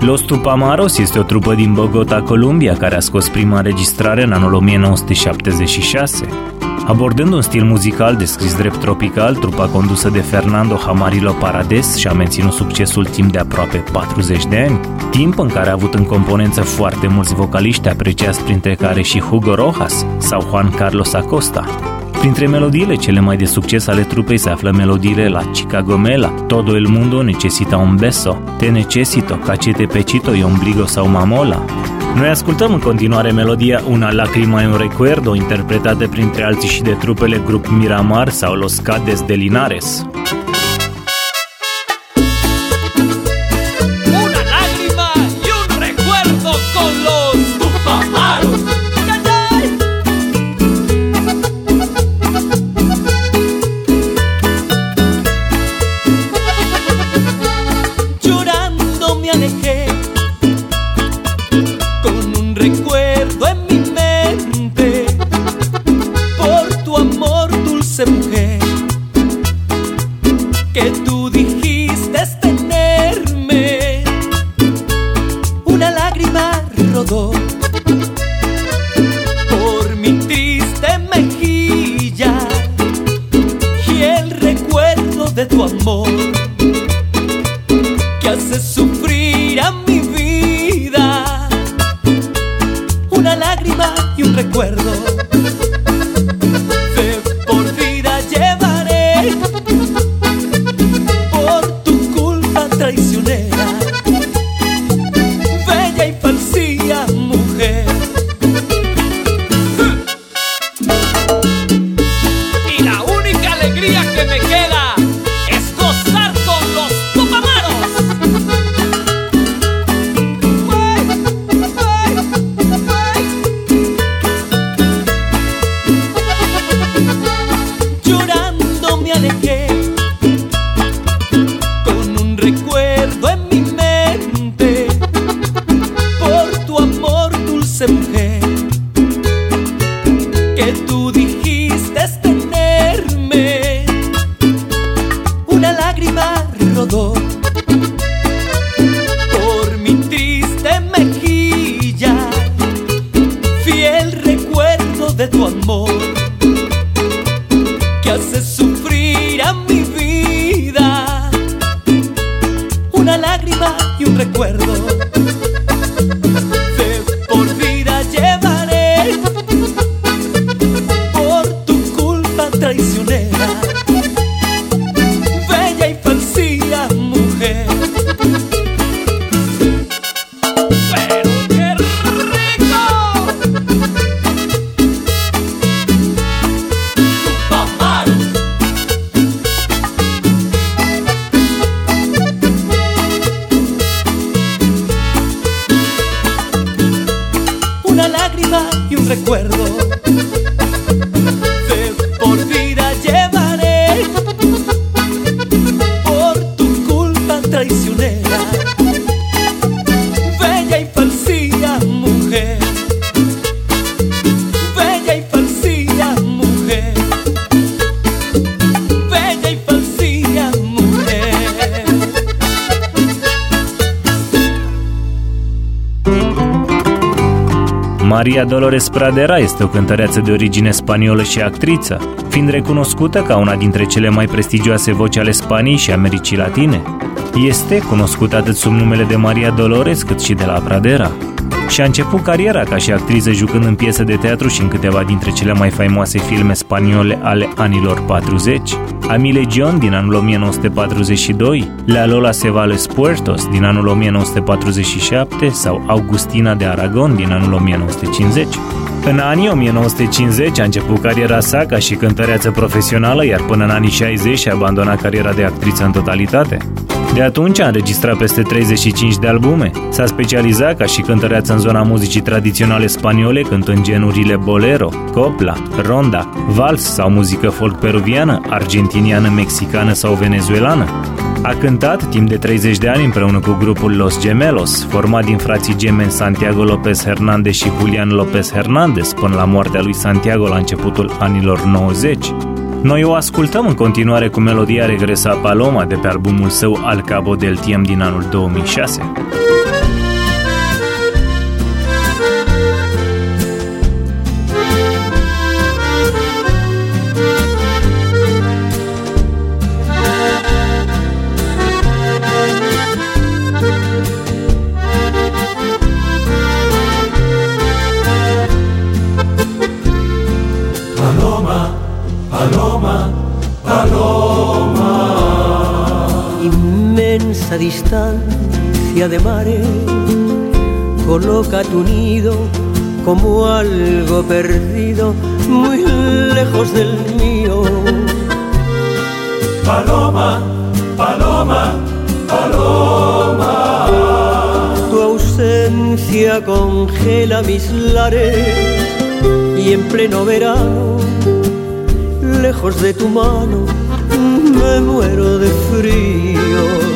Los Tupamaros este o trupă din Bogota, Columbia, care a scos prima înregistrare în anul 1976. Abordând un stil muzical descris drept tropical, trupa condusă de Fernando Hamarilo Parades și-a menținut succesul timp de aproape 40 de ani, timp în care a avut în componență foarte mulți vocaliști apreciați printre care și Hugo Rojas sau Juan Carlos Acosta. Printre melodiile cele mai de succes ale trupei se află melodiile la Chicago Mela, Todo el mundo necesita un beso, Te necesito, Cachete pechito y ombligo sau mamola. Noi ascultăm în continuare melodia Una lacrima e un recuerdo, interpretată printre alții și de trupele grup Miramar sau Los Cades de Linares. Maria Dolores Pradera este o cântăreață de origine spaniolă și actriță, fiind recunoscută ca una dintre cele mai prestigioase voci ale Spaniei și Americii Latine. Este cunoscută atât sub numele de Maria Dolores cât și de la Pradera și a început cariera ca și actriță jucând în piese de teatru și în câteva dintre cele mai faimoase filme spaniole ale anilor 40. Ami Legion din anul 1942, La Lola se va les Puertos din anul 1947 sau Augustina de Aragon din anul 1950. În anii 1950 a început cariera sa ca și cântăreață profesională, iar până în anii 60 și-a abandonat cariera de actriță în totalitate. De atunci a înregistrat peste 35 de albume. S-a specializat ca și cântăreață în zona muzicii tradiționale spaniole, cântând genurile bolero, copla, ronda, vals sau muzică folk peruviană, argentiniană, mexicană sau venezuelană. A cântat timp de 30 de ani împreună cu grupul Los Gemelos, format din frații gemeni Santiago López Hernández și Julian López Hernández până la moartea lui Santiago la începutul anilor 90. Noi o ascultăm în continuare cu melodia Regresa Paloma de pe albumul său Al Cabo del Tiem din anul 2006. Distancia de mares, coloca tu nido como algo perdido, muy lejos del mío. Paloma, paloma, paloma. Tu ausencia congela mis lares y en pleno verano, lejos de tu mano, me muero de frío.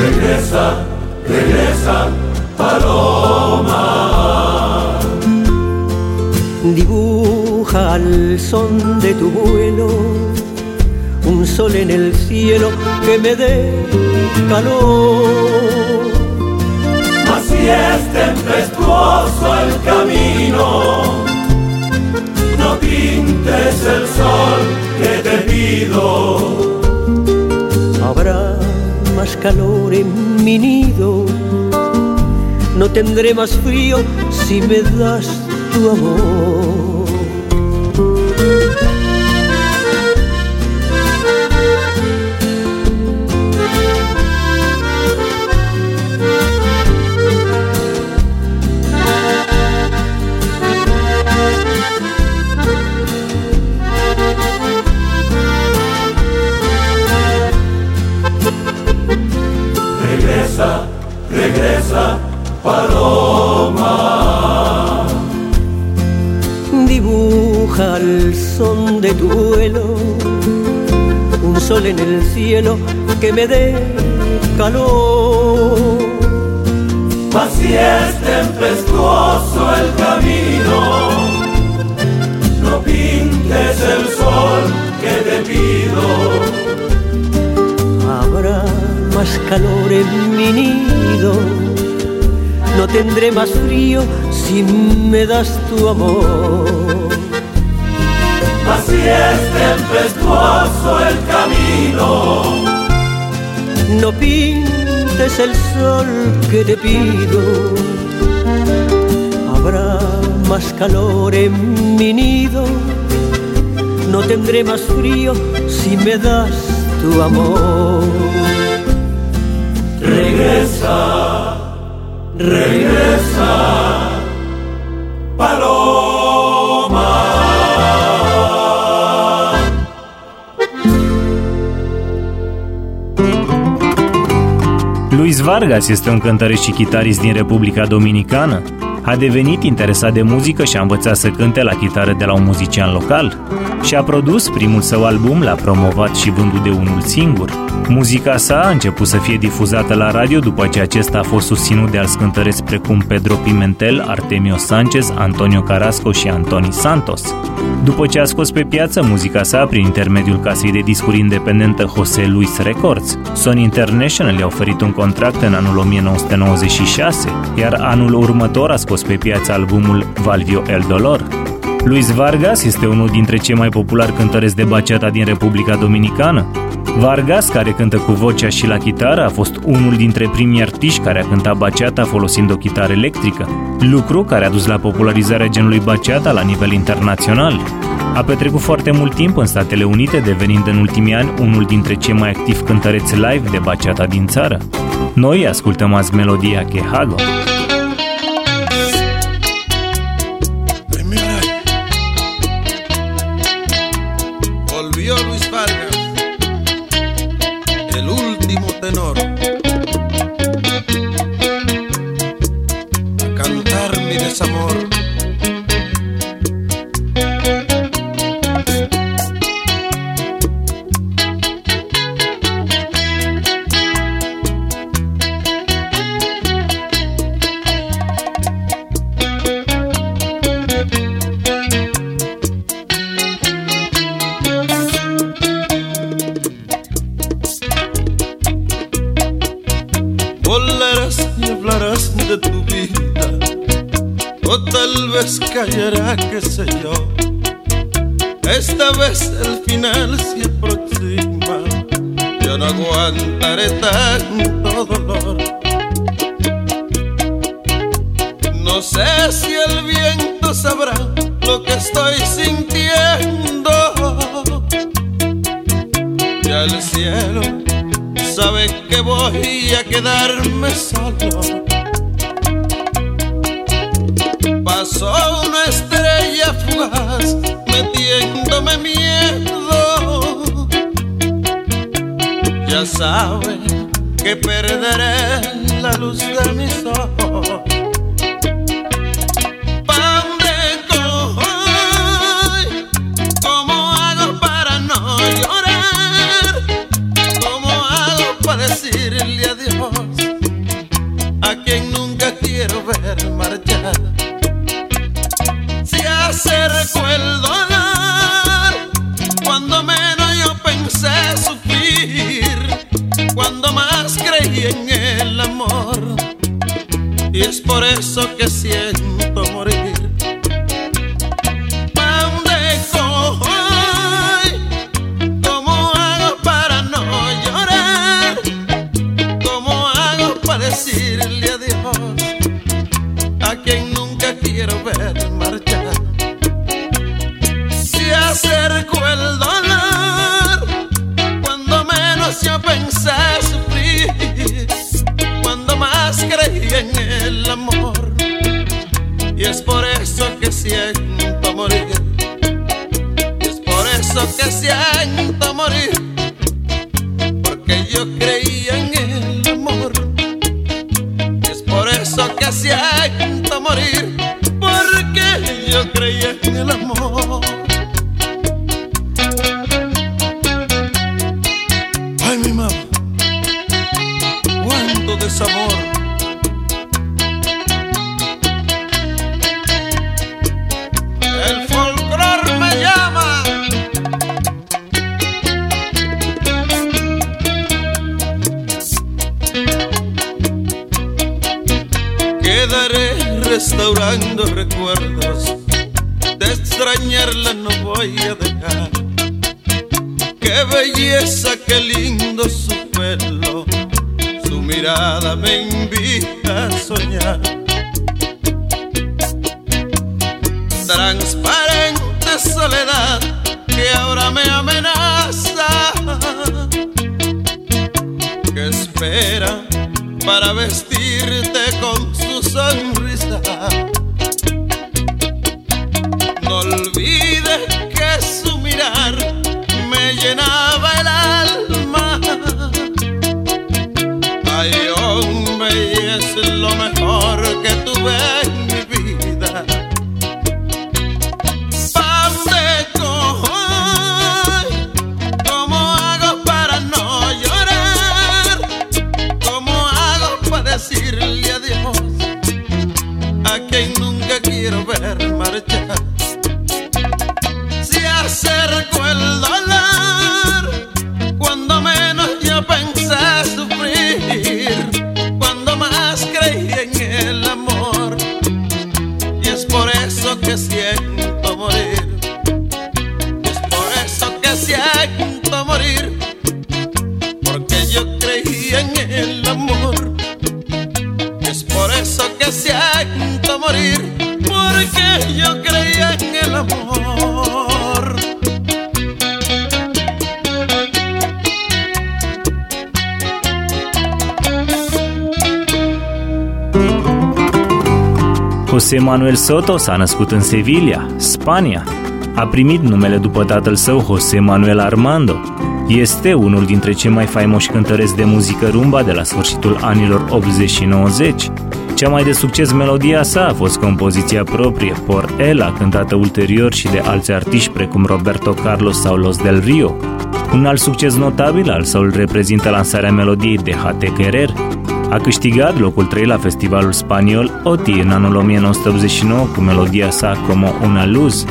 Regresa, regresa, paloma. Dibuja al son de tu vuelo un sol en el cielo que me dé calor. Así es tempestuoso el camino, no pintes el sol que te pido. Más calor en mi nido, no tendré más frío si me das tu amor. Paloma. Dibuja al son de tu vuelo un sol en el cielo que me dé calor. Así es tempestuoso el camino, no pintes el sol que te pido. Habrá más calor en mi nido, no tendré más frío si me das tu amor. Así es tempestuoso el camino, No pintes el sol que te pido, habrá más calor en mi nido, no tendré más frío si me das tu amor. regresa, regresa, paloma. Luis Vargas este un cântăresc și chitarist din Republica Dominicană. A devenit interesat de muzică și a învățat să cânte la chitară de la un muzician local. Și a produs primul său album, l-a promovat și vândut de unul singur. Muzica sa a început să fie difuzată la radio după ce acesta a fost susținut de alți cântăreți precum Pedro Pimentel, Artemio Sanchez, Antonio Carrasco și Antoni Santos. După ce a scos pe piață muzica sa prin intermediul casei de discuri independentă José Luis Records, Sony International i-a oferit un contract în anul 1996, iar anul următor a scos pe piață albumul Valvio El Dolor. Luis Vargas este unul dintre cei mai populari cântăreți de bachata din Republica Dominicană. Vargas, care cântă cu vocea și la chitară, a fost unul dintre primii artiști care a cântat bachata folosind o chitară electrică, lucru care a dus la popularizarea genului bachata la nivel internațional. A petrecut foarte mult timp în Statele Unite, devenind în ultimii ani unul dintre cei mai activi cântăreți live de bachata din țară. Noi ascultăm azi melodia Quehago. Ay, José Manuel Soto s-a născut în Sevilla, Spania. A primit numele după tatăl său, José Manuel Armando. Este unul dintre cei mai faimoși cântăreți de muzică rumba de la sfârșitul anilor 80 și 90. Cea mai de succes melodia sa a fost compoziția proprie, Por Ela, cântată ulterior și de alți artiști precum Roberto Carlos sau Los del Rio. Un alt succes notabil al său îl reprezintă lansarea melodiei de Hate Querer, a câștigat locul 3 la festivalul spaniol OTI în anul 1989 cu melodia sa Como una luz.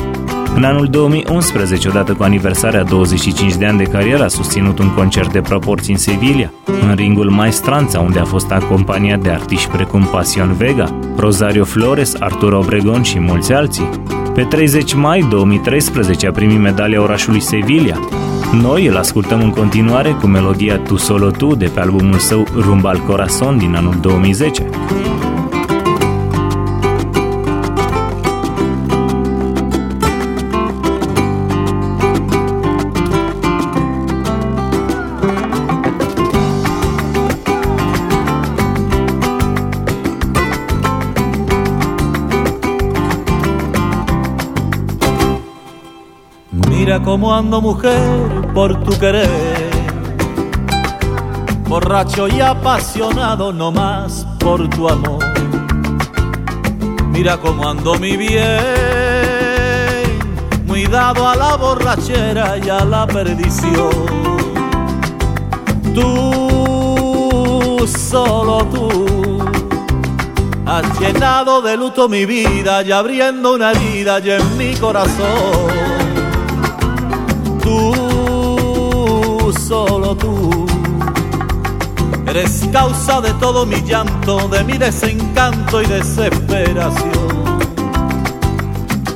În anul 2011, odată cu aniversarea 25 de ani de carieră, a susținut un concert de proporții în Sevilla, în ringul Maestranța, unde a fost acompaniat de artiști precum Pasion Vega, Rosario Flores, Arturo Obregon și mulți alții. Pe 30 mai 2013 a primit medalia orașului Sevilla, noi îl ascultăm în continuare cu melodia Tu Solo Tu de pe albumul său Rumba al Corazon din anul 2010. Cómo ando mujer por tu querer. Borracho y apasionado no más por tu amor. Mira cómo ando mi bien, muy a la borrachera y a la perdición. Tú, solo tú, has llenado de luto mi vida y abriendo una herida y en mi corazón. Tú, solo tú Eres causa de todo mi llanto, de mi desencanto y desesperación.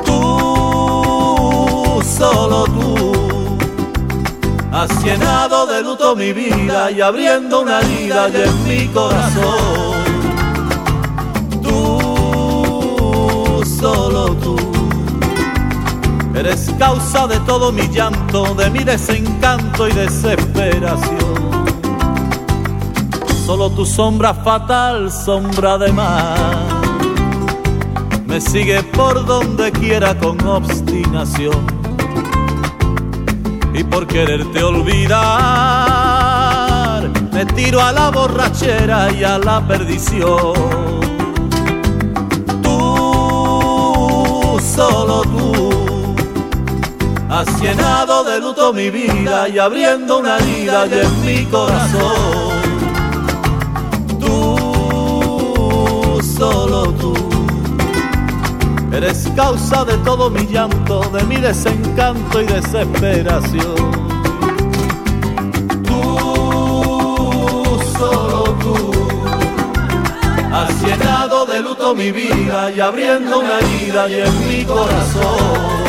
Tú, solo tú, has llenado de luto mi vida y abriendo una herida y en mi corazón. Tú, solo tú. Eres causa de todo mi llanto, de mi desencanto y desesperación. Solo tu sombra fatal, sombra de mar, me sigue por donde quiera con obstinación. Y por quererte olvidar, me tiro a la borrachera y a la perdición. Tú, solo has llenado de luto mi vida y abriendo una herida y en mi corazón solo tú. Eres causa de todo mi llanto, de mi desencanto y desesperación. Tú, solo tú, has llenado de luto mi vida y abriendo una herida y en mi corazón.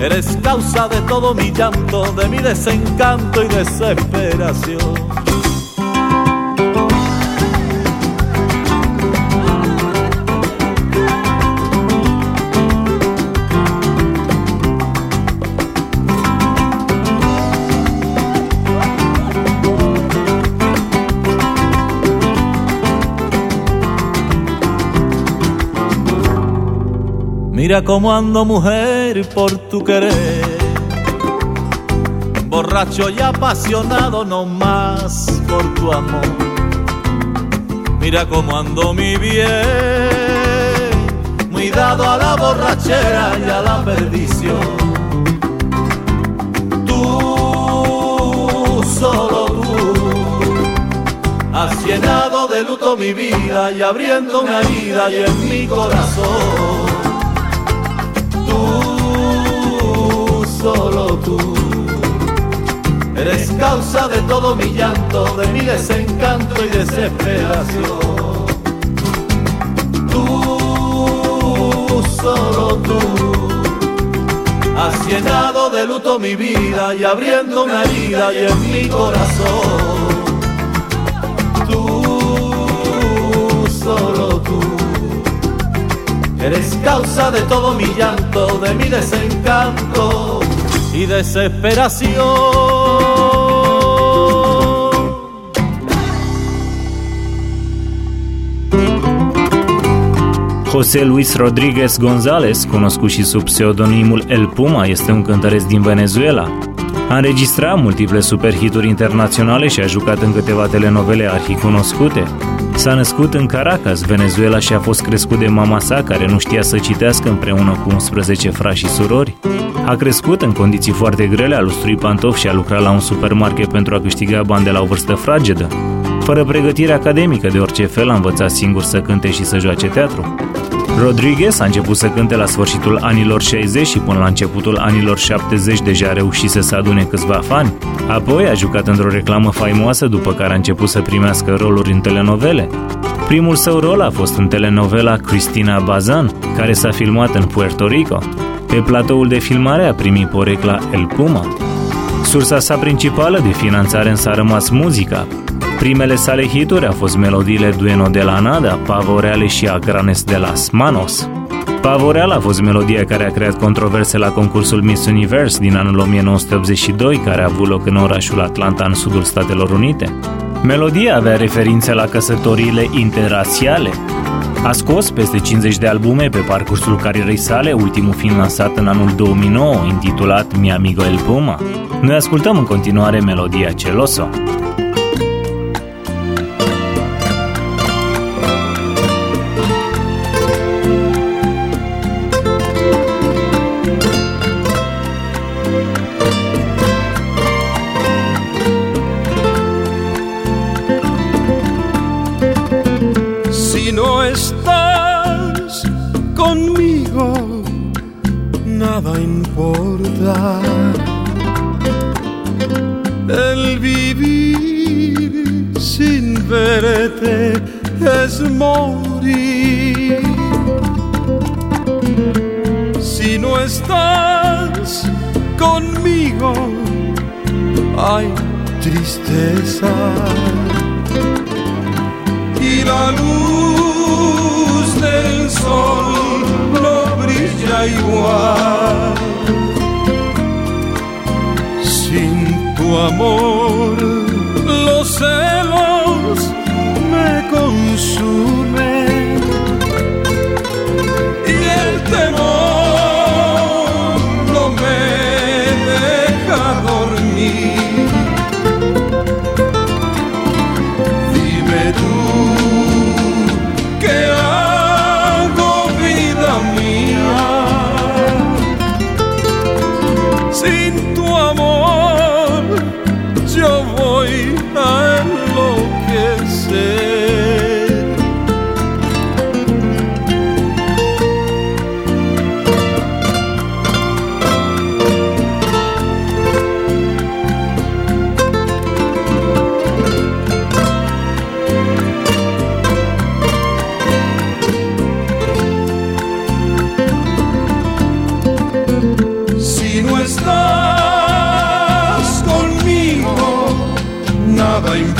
Eres causa de todo mi llanto, de mi desencanto y desesperación. Mira cómo ando mujer por tu querer, borracho y apasionado no más por tu amor. Mira cómo ando mi bien, muy dado a la borrachera y a la perdición. Tú, solo tú, has llenado de luto mi vida y abriendo una vida y en mi corazón solo tú. Eres causa de todo mi llanto, de mi desencanto y desesperación. Tú, solo tú, has llenado de luto mi vida y abriendo una herida y en mi corazón. Tú, solo tú. Eres causa de todo mi llanto, de mi desencanto y desesperación. José Luis Rodríguez González, cunoscut și sub pseudonimul El Puma, este un cântăreț din Venezuela. A înregistrat multiple superhituri internaționale și a jucat în câteva telenovele arhicunoscute. S-a născut în Caracas, Venezuela și a fost crescut de mama sa, care nu știa să citească împreună cu 11 frați și surori. A crescut în condiții foarte grele, a lustruit pantofi și a lucrat la un supermarket pentru a câștiga bani de la o vârstă fragedă. Fără pregătire academică de orice fel, a învățat singur să cânte și să joace teatru. Rodriguez a început să cânte la sfârșitul anilor 60 și până la începutul anilor 70 deja reușise să adune câțiva fani. Apoi a jucat într-o reclamă faimoasă după care a început să primească roluri în telenovele. Primul său rol a fost în telenovela Cristina Bazan, care s-a filmat în Puerto Rico. Pe platoul de filmare a primit porecla El Puma. Sursa sa principală de finanțare însă a rămas muzica, Primele sale hituri au fost melodiile Dueno de la Nada, Pavoreale și Agranes de las Manos. Pavoreal a fost melodia care a creat controverse la concursul Miss Universe din anul 1982, care a avut loc în orașul Atlanta, în sudul Statelor Unite. Melodia avea referințe la căsătoriile interrasiale. A scos peste 50 de albume pe parcursul carierei sale, ultimul fiind lansat în anul 2009, intitulat Mi Amigo El Puma. Noi ascultăm în continuare melodia Celoso.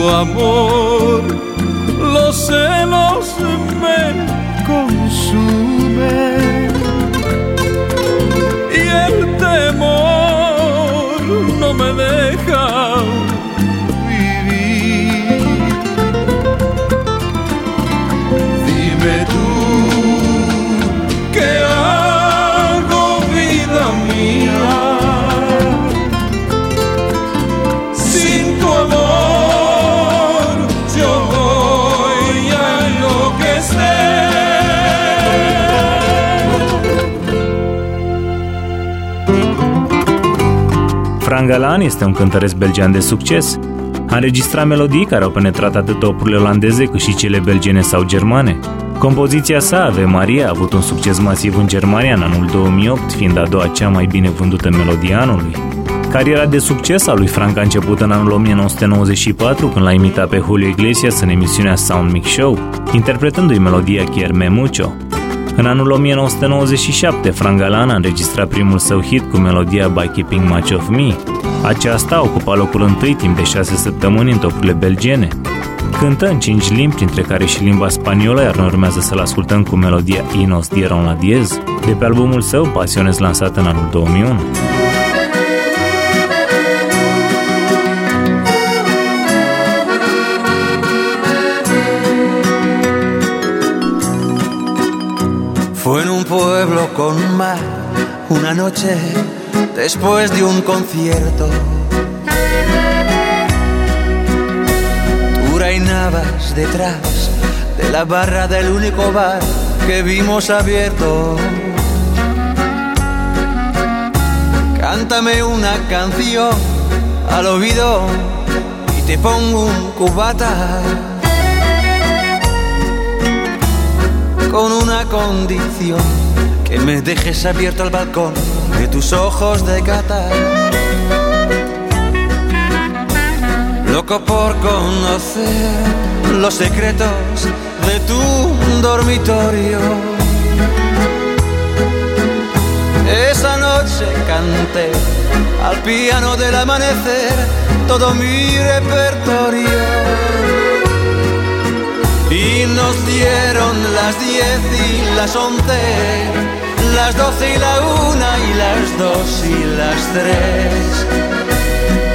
tu amor, los celos me Galan este un cântăresc belgian de succes. A înregistrat melodii care au penetrat atât topurile olandeze cât și cele belgene sau germane. Compoziția sa, Ave Maria, a avut un succes masiv în Germania în anul 2008, fiind a doua cea mai bine vândută melodie anului. Cariera de succes a lui Frank a început în anul 1994 când l-a imitat pe Julio Iglesias în emisiunea Sound Mix Show, interpretându-i melodia Chier Mucho. În anul 1997, Frank Galan a înregistrat primul său hit cu melodia By Keeping Much of Me. Aceasta ocupa locul întâi timp de șase săptămâni în topurile belgiene. Cântă în cinci limbi, printre care și limba spaniolă, iar noi urmează să-l ascultăm cu melodia Inos Dieron la diez, de pe albumul său Pasiones lansat în anul 2001. Fue en un pueblo con mar, una noche después de un concierto. Tú reinabas detrás de la barra del único bar que vimos abierto. Cántame una canción al oído y te pongo un cubata con una condición, que me dejes abierto al balcón de tus ojos de gata. loco por conocer los secretos de tu dormitorio. Esa noche canté al piano del amanecer todo mi repertorio. Y nos dieron las diez y las once, las doce y la una y las dos y las tres.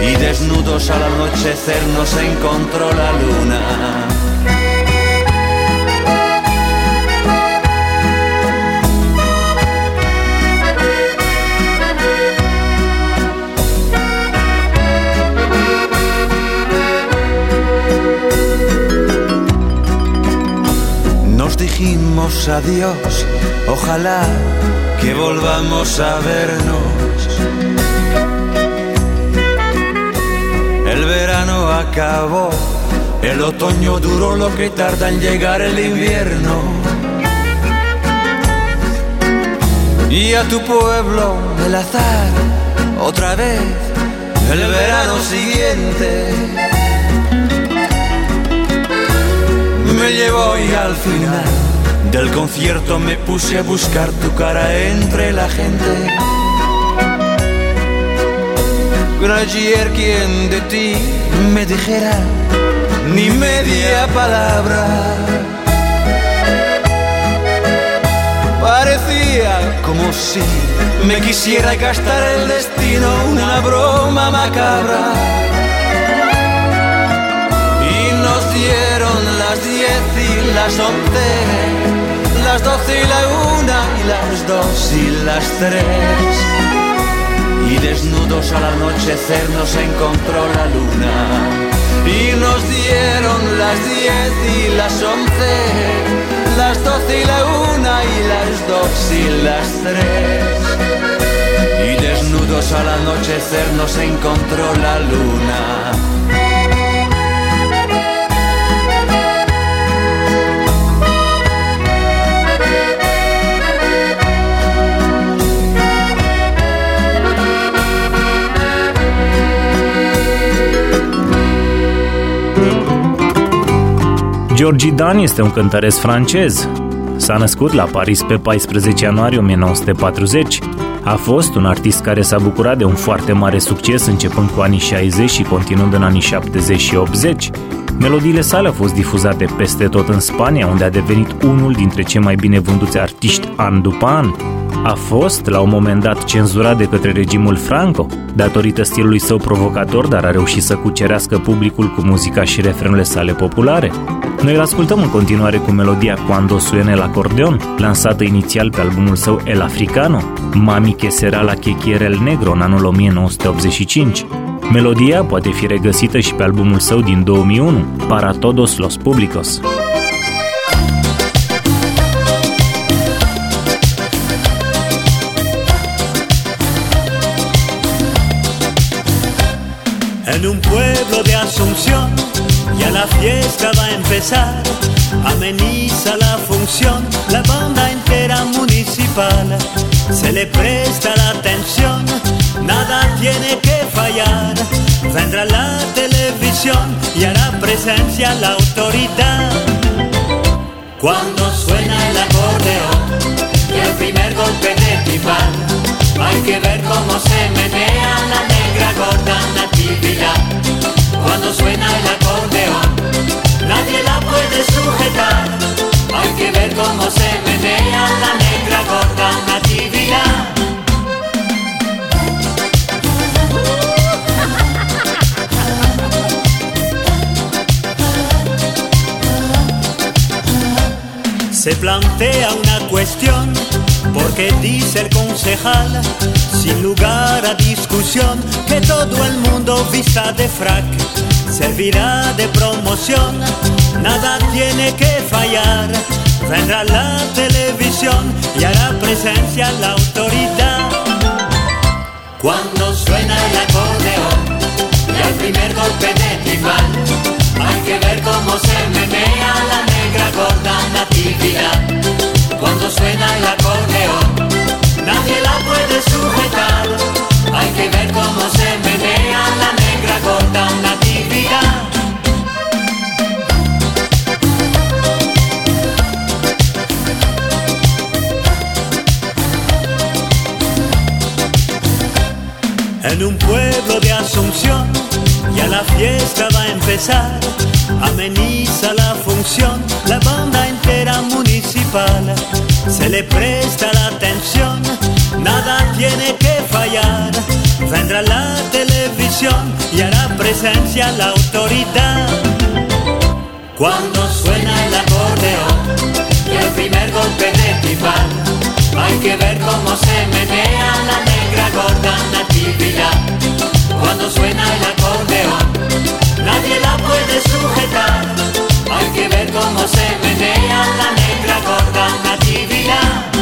Y desnudos al anochecer nos encontró la luna dijimos adiós, ojalá que volvamos a vernos. El verano acabó, el otoño duró lo que tarda en llegar el invierno. Y a tu pueblo el azar, otra vez, el verano siguiente me llevó y al final del concierto me puse a buscar tu cara entre la gente. Con ayer quien de ti me dijera ni media palabra. Parecía como si me quisiera gastar el destino, una broma macabra dieron las diez y las once, las doce y la una y las dos y las tres. Y desnudos al anochecer nos encontró la luna. Y nos dieron las diez y las once, las doce y la una y las dos y las tres. Y desnudos al anochecer nos encontró la luna. Georgie Dan este un cântăresc francez. S-a născut la Paris pe 14 ianuarie 1940. A fost un artist care s-a bucurat de un foarte mare succes începând cu anii 60 și continuând în anii 70 și 80. Melodiile sale au fost difuzate peste tot în Spania, unde a devenit unul dintre cei mai bine vânduți artiști an după an. A fost, la un moment dat, cenzurat de către regimul Franco, datorită stilului său provocator, dar a reușit să cucerească publicul cu muzica și refrenurile sale populare. Noi îl ascultăm în continuare cu melodia Cuando suene el acordeon, lansată inițial pe albumul său El Africano, Mami que será la que quiere el negro în anul 1985. Melodia poate fi regăsită și pe albumul său din 2001, Para todos los públicos. En un pueblo de Asunción Ameniza la función la banda entera municipal. Se le presta la atención, nada tiene que fallar. Vendrá la televisión y hará presencia la autoridad. Cuando suena el acordeón y el primer golpe de timbal, hay que ver cómo se menea la negra gorda natividad cuando suena el acordeón, nadie la puede sujetar. Hay que ver cómo se menea la negra gorda natividad. Se plantea una cuestión, porque dice el concejal, sin lugar a discusión, que todo el mundo vista de frac servirá de promoción, nada tiene que fallar. Vendrá la televisión y hará presencia la autoridad. Cuando suena el acordeón y el primer golpe de timbal, hay que ver cómo se menea la negra gorda natividad. Cuando suena el acordeón, nadie la puede sujetar. Hay que ver cómo se menea la una gota, una. En un pueblo de Asunción ya la fiesta va a empezar, ameniza la función, la banda entera municipal, se le presta la atención, nada tiene que fallar, vendrá la presencia la autoridad. Cuando suena el acordeón, el primer golpe de timbal, hay que ver cómo se menea la negra gorda natividad. Cuando suena el acordeón, nadie la puede sujetar, hay que ver cómo se menea la negra gorda natividad.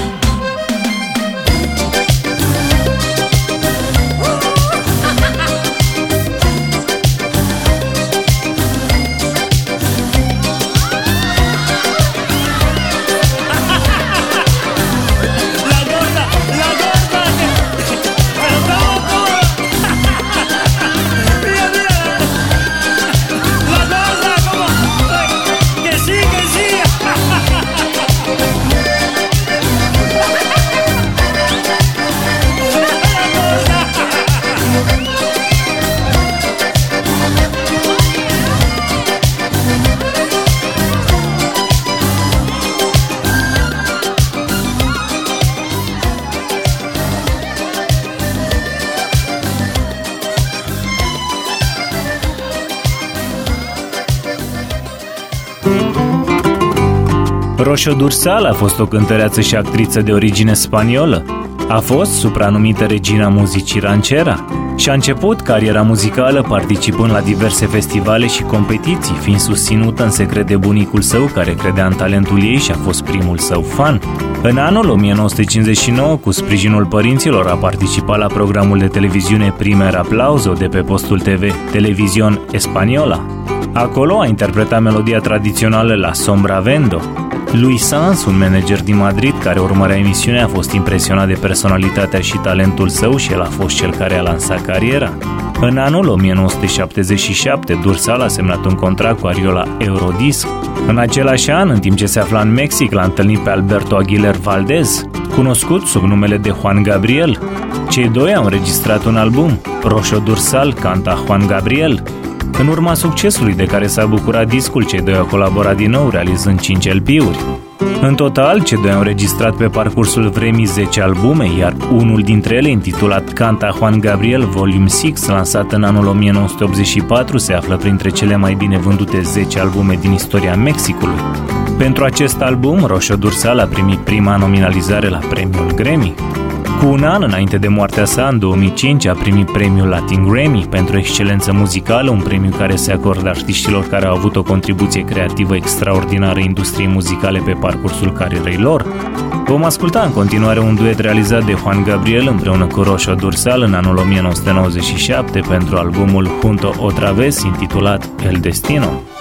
Roșo Dursal a fost o cântăreață și actriță de origine spaniolă. A fost supranumită regina muzicii rancera și a început cariera muzicală participând la diverse festivale și competiții, fiind susținută în secret de bunicul său care credea în talentul ei și a fost primul său fan. În anul 1959, cu sprijinul părinților, a participat la programul de televiziune Primer Aplauso de pe postul TV Televizion Española. Acolo a interpretat melodia tradițională La Sombra Vendo, Louis Sans, un manager din Madrid care urmărea emisiunea, a fost impresionat de personalitatea și talentul său și el a fost cel care a lansat cariera. În anul 1977, Dursal a semnat un contract cu Ariola Eurodisc. În același an, în timp ce se afla în Mexic, l-a întâlnit pe Alberto Aguiler Valdez, cunoscut sub numele de Juan Gabriel. Cei doi au înregistrat un album, Roșo Dursal canta Juan Gabriel, în urma succesului de care s-a bucurat discul, cei doi au colaborat din nou, realizând 5 LP-uri. În total, cei doi au înregistrat pe parcursul vremii 10 albume, iar unul dintre ele, intitulat Canta Juan Gabriel Volume 6, lansat în anul 1984, se află printre cele mai bine vândute 10 albume din istoria Mexicului. Pentru acest album, Roșo Dursal a primit prima nominalizare la premiul Grammy. Cu un an înainte de moartea sa, în 2005, a primit premiul Latin Grammy pentru excelență muzicală, un premiu care se acordă artiștilor care au avut o contribuție creativă extraordinară industriei muzicale pe parcursul carierei lor. Vom asculta în continuare un duet realizat de Juan Gabriel împreună cu Roșo Dursal în anul 1997 pentru albumul Junto Otra Vez intitulat El Destino.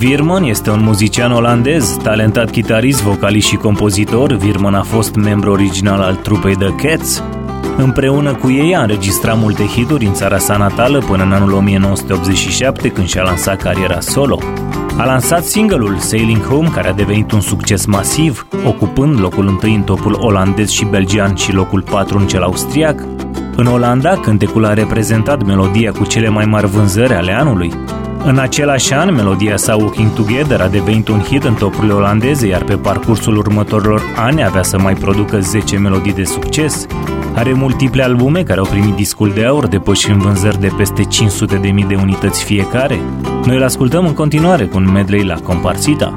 Virman este un muzician olandez, talentat chitarist, vocalist și compozitor. Virman a fost membru original al trupei The Cats. Împreună cu ei a înregistrat multe hituri în țara sa natală până în anul 1987 când și-a lansat cariera solo. A lansat single-ul Sailing Home, care a devenit un succes masiv, ocupând locul întâi în topul olandez și belgian și locul 4 în cel austriac. În Olanda, cântecul a reprezentat melodia cu cele mai mari vânzări ale anului. În același an, melodia sa Walking Together a devenit un hit în topurile olandeze, iar pe parcursul următorilor ani avea să mai producă 10 melodii de succes. Are multiple albume care au primit discul de aur, depășind vânzări de peste 500.000 de unități fiecare. Noi îl ascultăm în continuare cu un medley la Comparsita.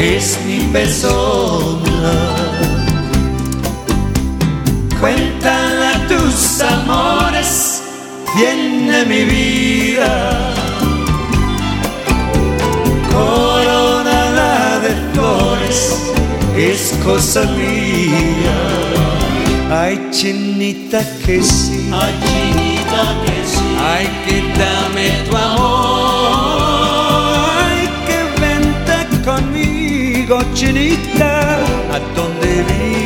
Es mi persona. Cuéntala tus amores, viene mi vida. Coronada de flores, es cosa mía. Ay, chinita que sí. Ay, chinita que sí. Ay, que dame tu amor. Conmigo, chinita,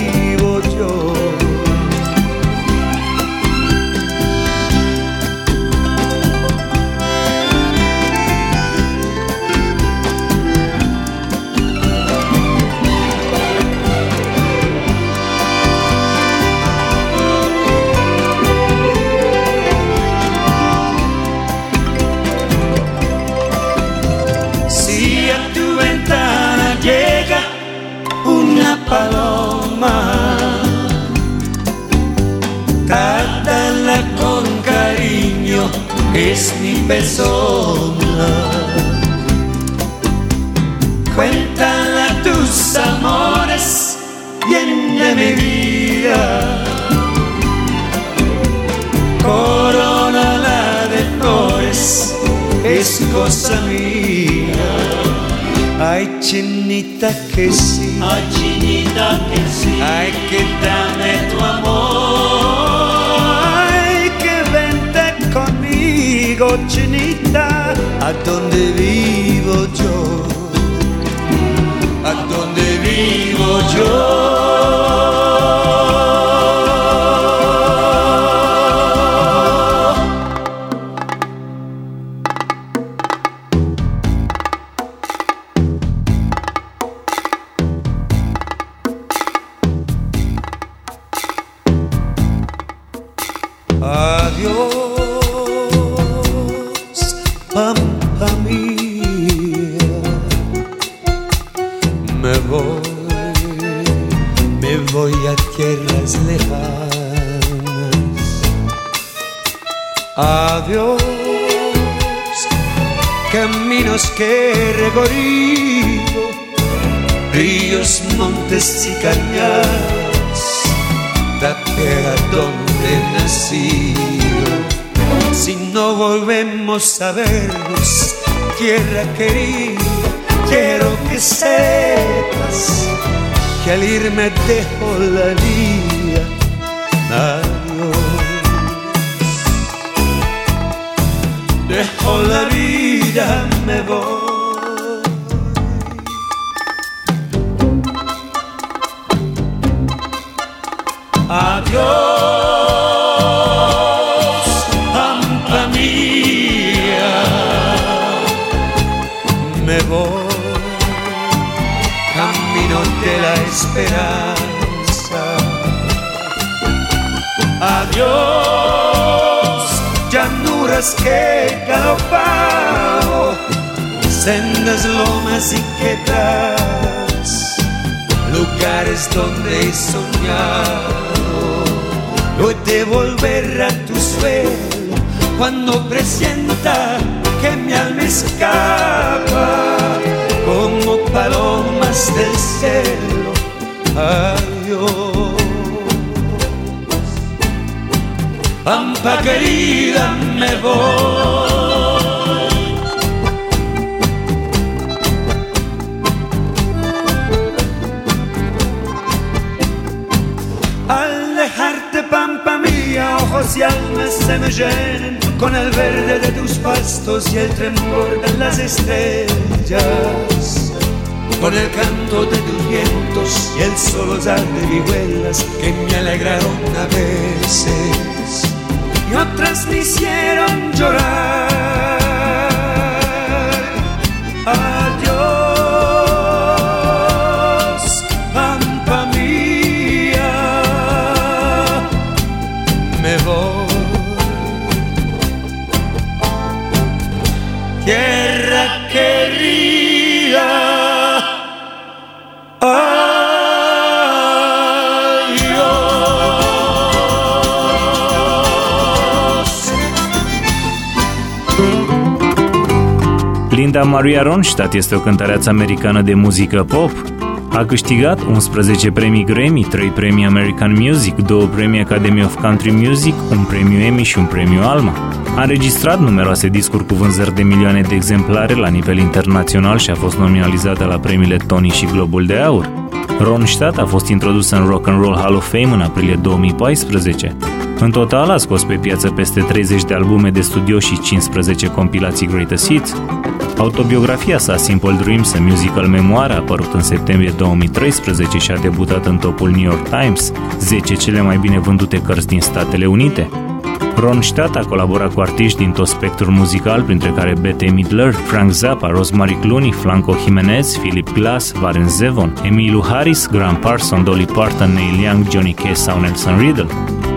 persona. Cuéntala tus amores, de mi vida. Coronala de flores, es cosa mía. Ay, chinita que sí. Ay, chinita que sí. Ay, que dame tu amor. Chinita, a donde vivo yo. A donde vivo yo. Lugares donde he soñado. Hoy volver a tu suelo cuando presienta que mi alma escapa como palomas del cielo. Adiós. Pampa querida, me voy. Ojos y almas se me llenen con el verde de tus pastos y el tremor de las estrellas. Con el canto de tus vientos y el solozar de vihuelas que me alegraron a veces. Yo otras me hicieron llorar. Linda Maria Ronstadt este o cântăreață americană de muzică pop. A câștigat 11 premii Grammy, 3 premii American Music, 2 premii Academy of Country Music, un premiu Emmy și un premiu Alma. A înregistrat numeroase discuri cu vânzări de milioane de exemplare la nivel internațional și a fost nominalizată la premiile Tony și Globul de Aur. Ronstadt a fost introdusă în Rock and Roll Hall of Fame în aprilie 2014. În total a scos pe piață peste 30 de albume de studio și 15 compilații Greatest Hits. Autobiografia sa Simple Dreams, a musical memoir, a apărut în septembrie 2013 și a debutat în topul New York Times, 10 cele mai bine vândute cărți din Statele Unite. Ron Stadt a colaborat cu artiști din tot spectrul muzical, printre care Bette Midler, Frank Zappa, Rosemary Clooney, Flanco Jimenez, Philip Glass, Warren Zevon, Emilu Harris, Graham Parson, Dolly Parton, Neil Young, Johnny Cash sau Nelson Riddle.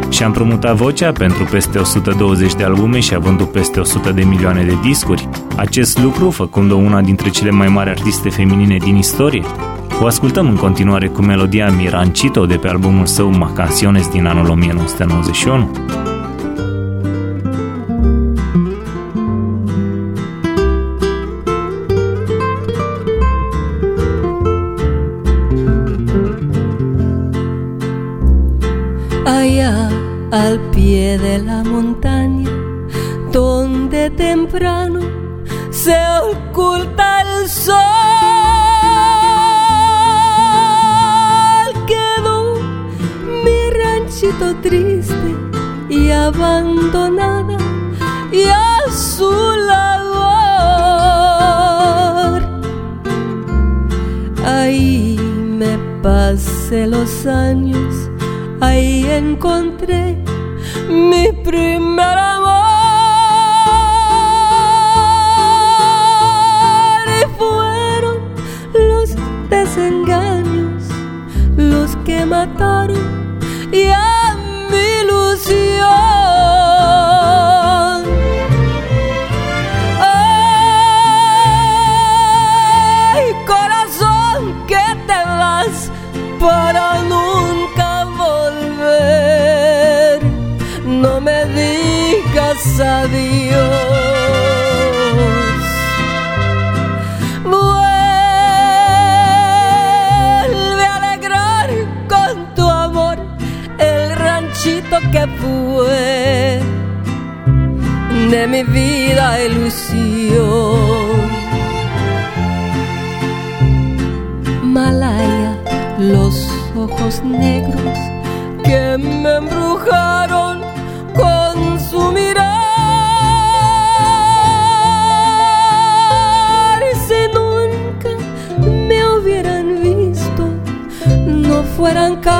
Și-a împrumutat vocea pentru peste 120 de albume și a vândut peste 100 de milioane de discuri. Acest lucru făcând-o una dintre cele mai mari artiste feminine din istorie. O ascultăm în continuare cu melodia Mirancito de pe albumul său Ma Canciones din anul 1991. Abandonada y a su labor. Ahí me pasé los años, digas adiós. Vuelve a alegrar con tu amor el ranchito que fue de mi vida ilusión. Malaya, los ojos negros que me embrujaron mirar. Si nunca me hubieran visto, no fueran causa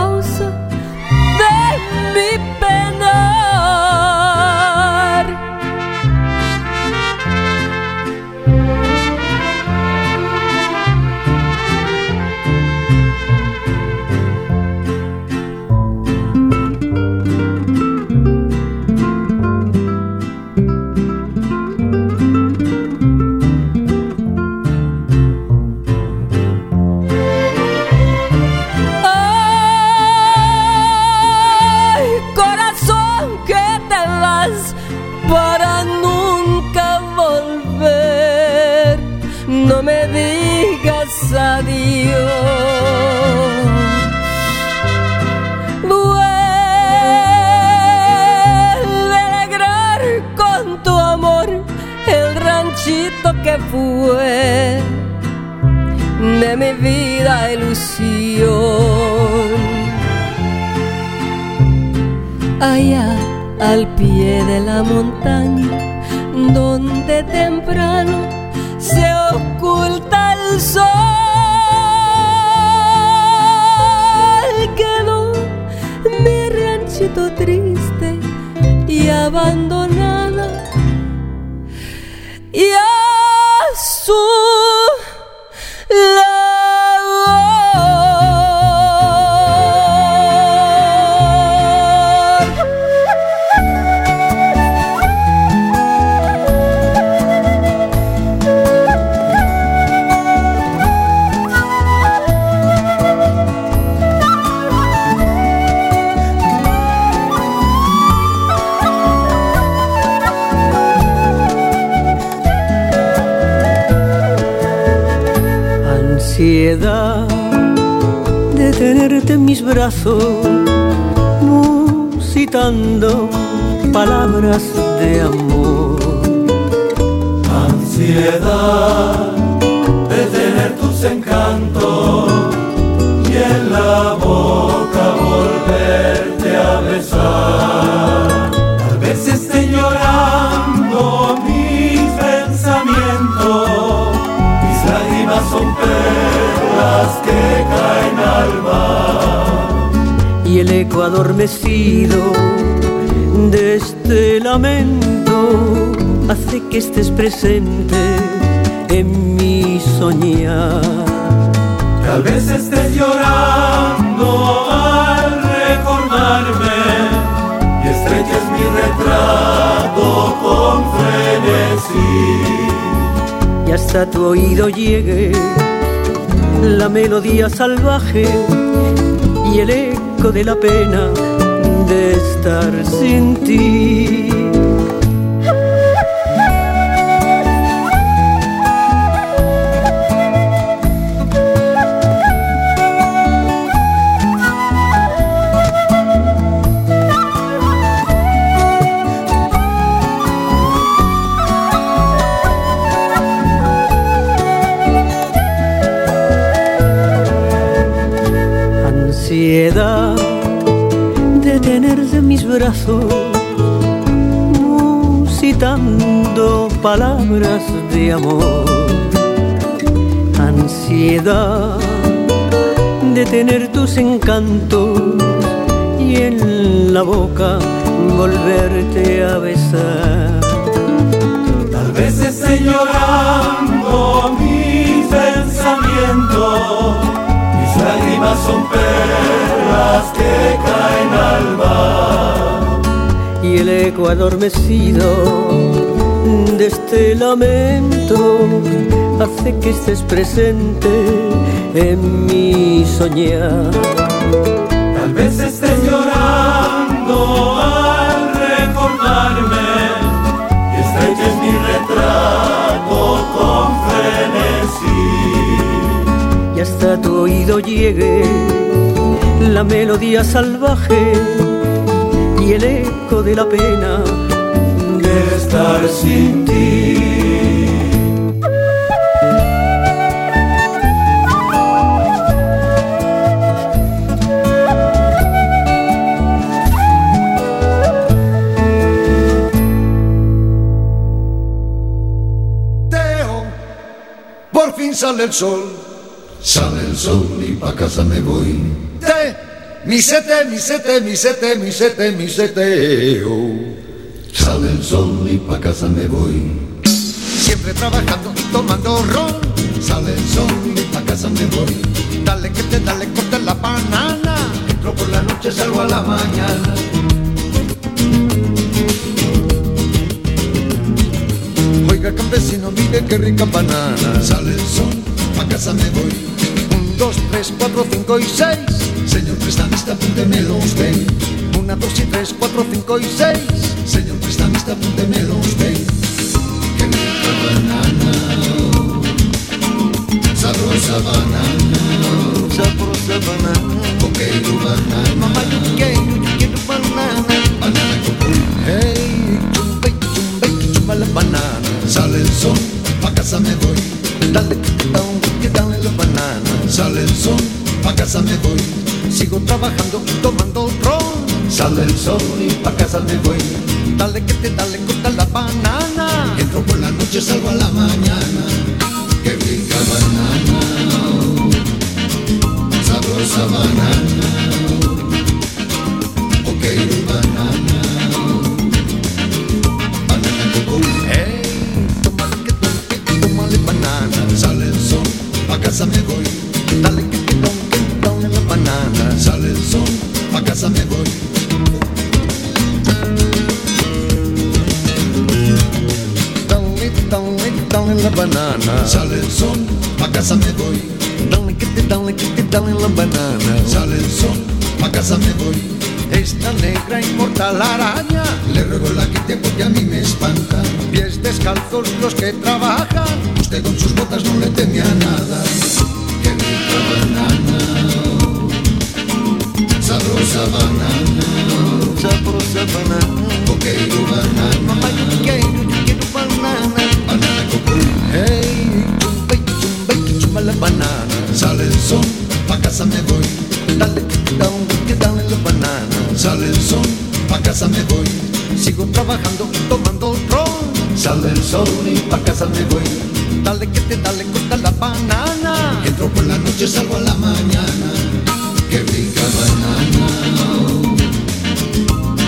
ti. Palabras de amor. Ansiedad de tener tus encantos y en la boca volverte a besar. Tal vez esté llorando mis pensamientos, mis lágrimas son perlas que caen al mar. y el eco adormecido de este lamento hace que estés presente en mi soñar. Tal vez estés llorando al recordarme y estreches mi retrato con frenesí. y hasta tu oído llegue la melodía salvaje y el eco de la pena estar sin ti. Teo, por fin sale el sol. Sale el sol y pa' casa me voy. Te, mi sete, mi sete, mi sete, mi sete, mi seteo. Pa' casa me voy. Siempre trabajando, tomando ron. Sale el sol y pa' casa me voy. Dale que te dale, corta la banana. Entro por la noche, salgo a la mañana. Oiga, campesino, mire qué rica banana. Sale el sol, pa' casa me voy. Un, dos, tres, cuatro, cinco y seis. Señor prestamista, apúnteme los ven. Una, dos y tres, cuatro, cinco y seis. Señor prestamista, apúnteme los ven. Qué rica banana. Sabrosa banana. Sabrosa banana. Coqueiro banana. Mamá, yo quiero, quiero banana. Banana coqueiro. Hey, chumba, y chumba la banana. Sale el sol, pa' casa me voy. Dale, que dale la banana. Sale el sol, pa' casa me voy. Sigo trabajando, tomando ron. Sale el sol y pa' casa me voy. Dale que te dale, corta la banana. Entro por la noche, salgo a la mañana. Qué rica banana. Sabrosa banana. Le ruego la quite porque a mí me espanta. Pies descalzos los que trabajan. Usted con sus botas no le teme a nada. Qué rica banana. Sabrosa banana. Sabrosa banana. Coqueiro banana. Mamá, yo quiero, yo quiero banana. Banana coco. Hey, chumba y chumba y chumba la banana. Sale el sol, pa' casa me voy. Dale que dale que dale la banana. Sale el sol, pa' casa me voy. Sigo trabajando, tomando ron. Sale el sol y pa' casa me voy. Dale que te dale, corta la banana. Entro por la noche, salgo a la mañana. Qué rica banana.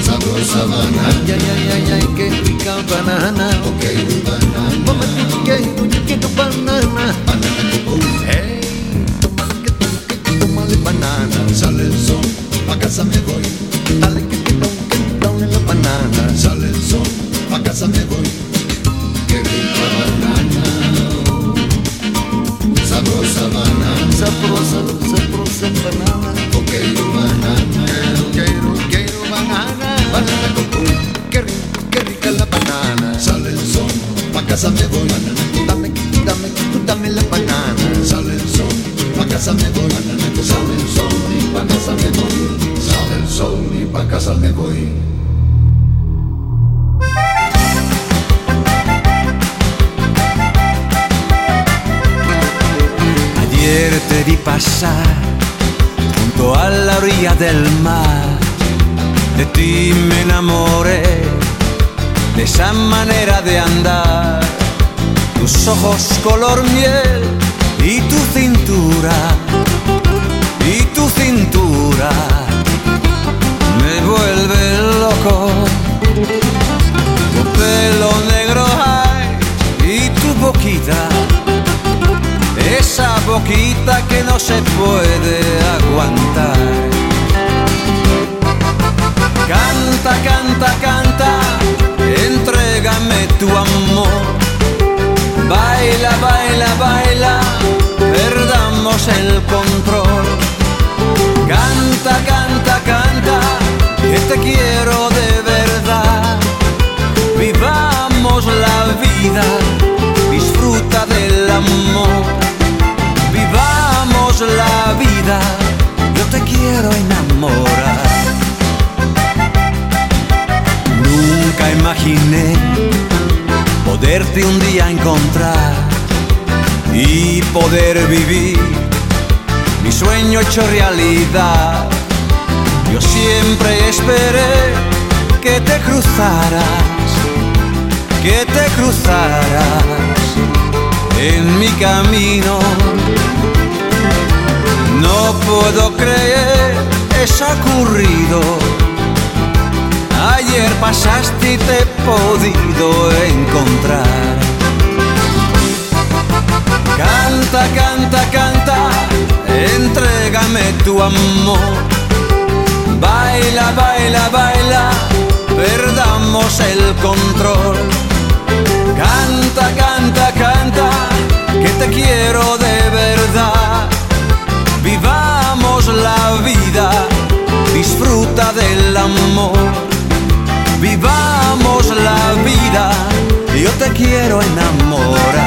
Sabrosa banana. Ay, ay, ay, ay, ay, qué rica banana. Ok, banana. Mamá, quiero, yo quiero banana. Banana. Hey, tómale que toma, que tómale banana. Sale el sol, pa' casa me voy. Dale que te banana. Sale el sol, pa' casa me voy. Qué rica banana. Sabrosa banana. Sabrosa, sabrosa banana. Ok, banana. Quiero, quiero banana. Banana coco. Qué rico, qué rica la banana. Sale el sol, pa' casa me voy. Dame, dame, dame la banana. Sale el sol, pa' casa me voy. Sale el sol pa' casa me voy. Sale el sol y pa' casa me voy. Pasar junto a la orilla del mar. De ti me enamoré, de esa manera de andar. Tus ojos color miel y tu cintura, y tu cintura me vuelve loco. Tu pelo negro hay y tu boquita esa boquita que no se puede aguantar. Canta, canta, canta, entrégame tu amor. Baila, baila, baila, perdamos el control. Canta, canta, canta, que te quiero de verdad. Vivamos la vida, disfruta del amor. La vida, yo te quiero enamorar. Nunca imaginé poderte un día encontrar y poder vivir mi sueño hecho realidad. Yo siempre esperé que te cruzaras, que te cruzaras en mi camino. No puedo creer, es ocurrido. Ayer pasaste y te he podido encontrar. Canta, canta, canta, entrégame tu amor. Baila, baila, baila, perdamos el control. Canta, canta, canta, que te quiero de verdad. Vivamos la vida, disfruta del amor. Vivamos la vida, yo te quiero enamorar.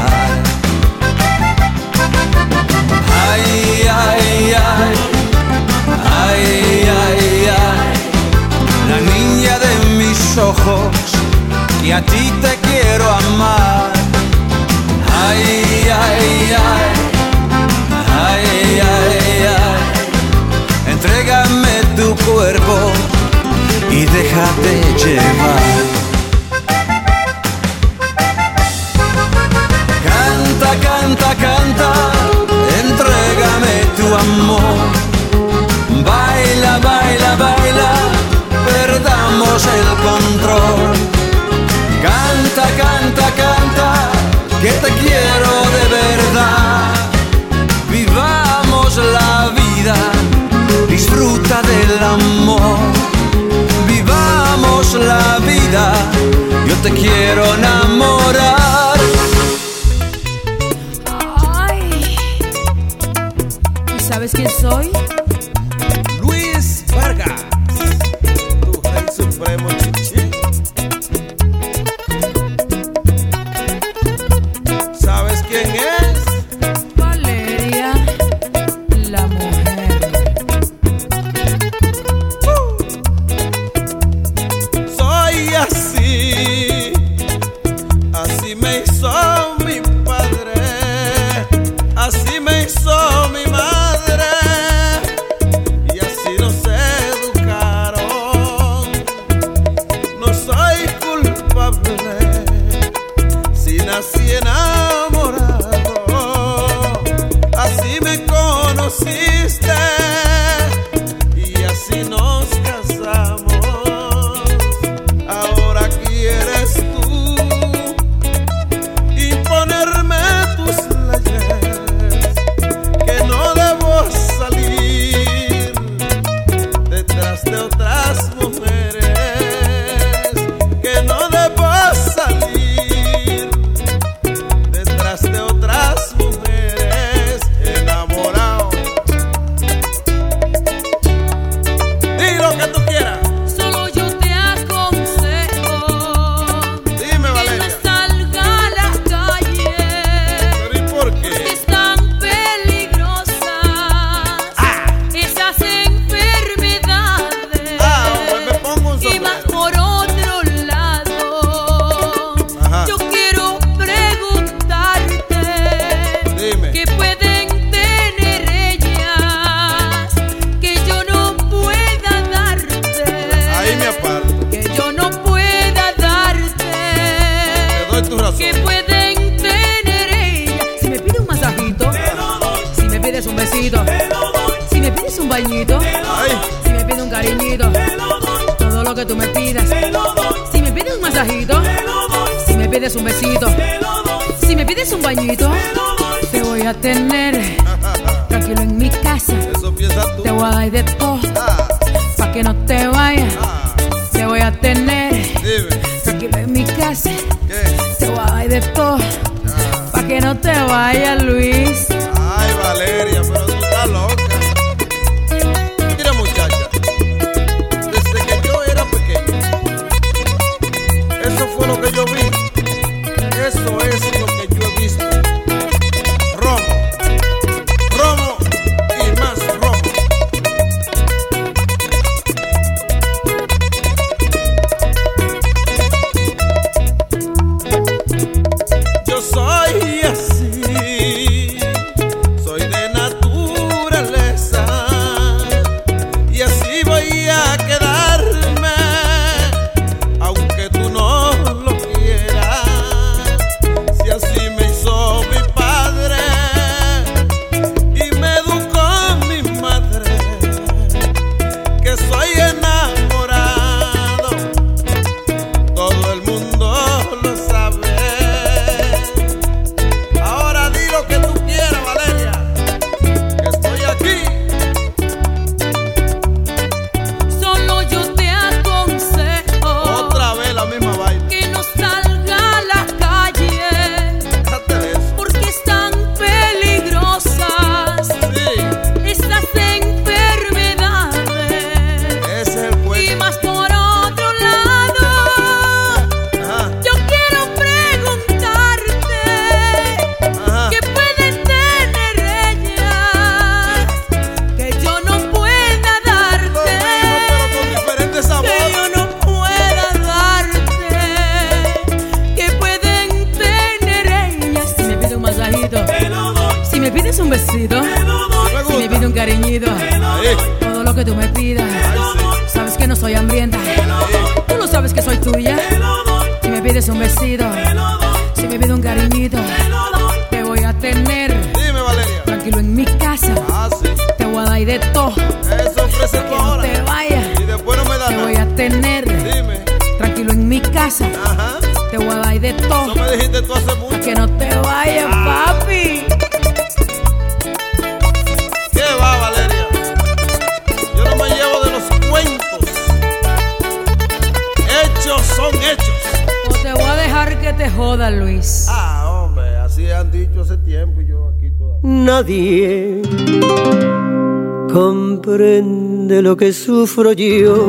sufro yo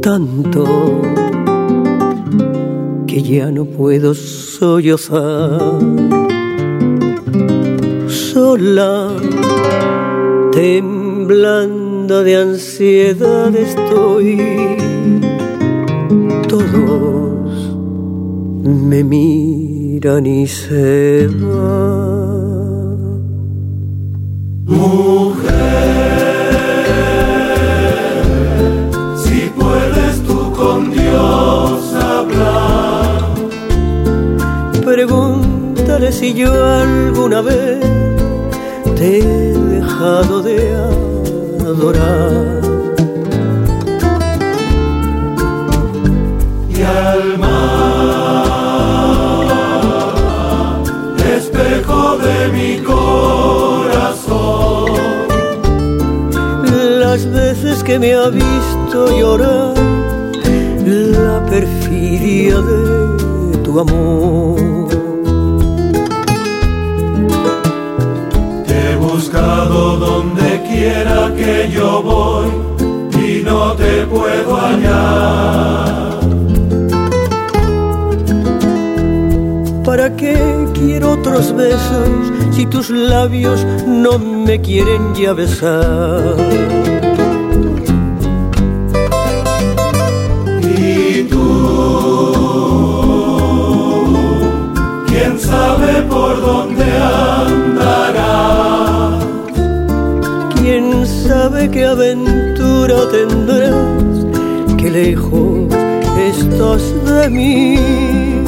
tanto que ya no puedo sollozar. Sola, temblando de ansiedad estoy. Todos me miran y se van. si yo alguna vez te he dejado de adorar. Y al mar, espejo de mi corazón, las veces que me ha visto llorar la perfidia de tu amor. yo voy y no te puedo hallar. ¿Para qué quiero otros besos si tus labios no me quieren ya besar? ¿Y tú? ¿Quién sabe por dónde andarás? quién sabe qué aventura tendrás, qué lejos estás de mí.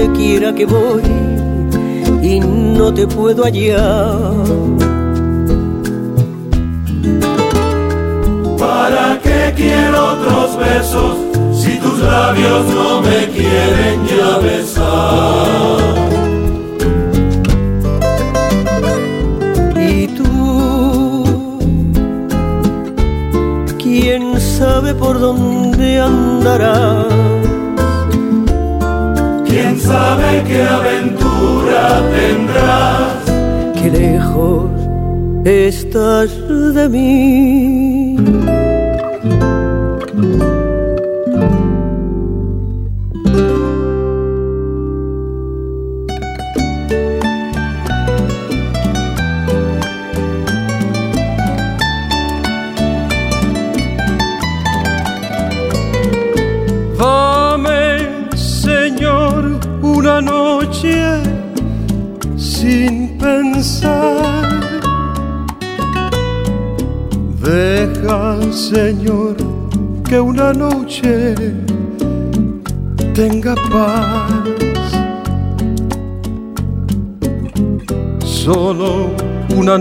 Donde quiera que voy y no te puedo hallar. ¿Para qué quiero otros besos si tus labios no me quieren ya besar? Y tú, quién sabe por dónde andarás. ¿Quién sabe qué aventura tendrás? Qué lejos estás de mí.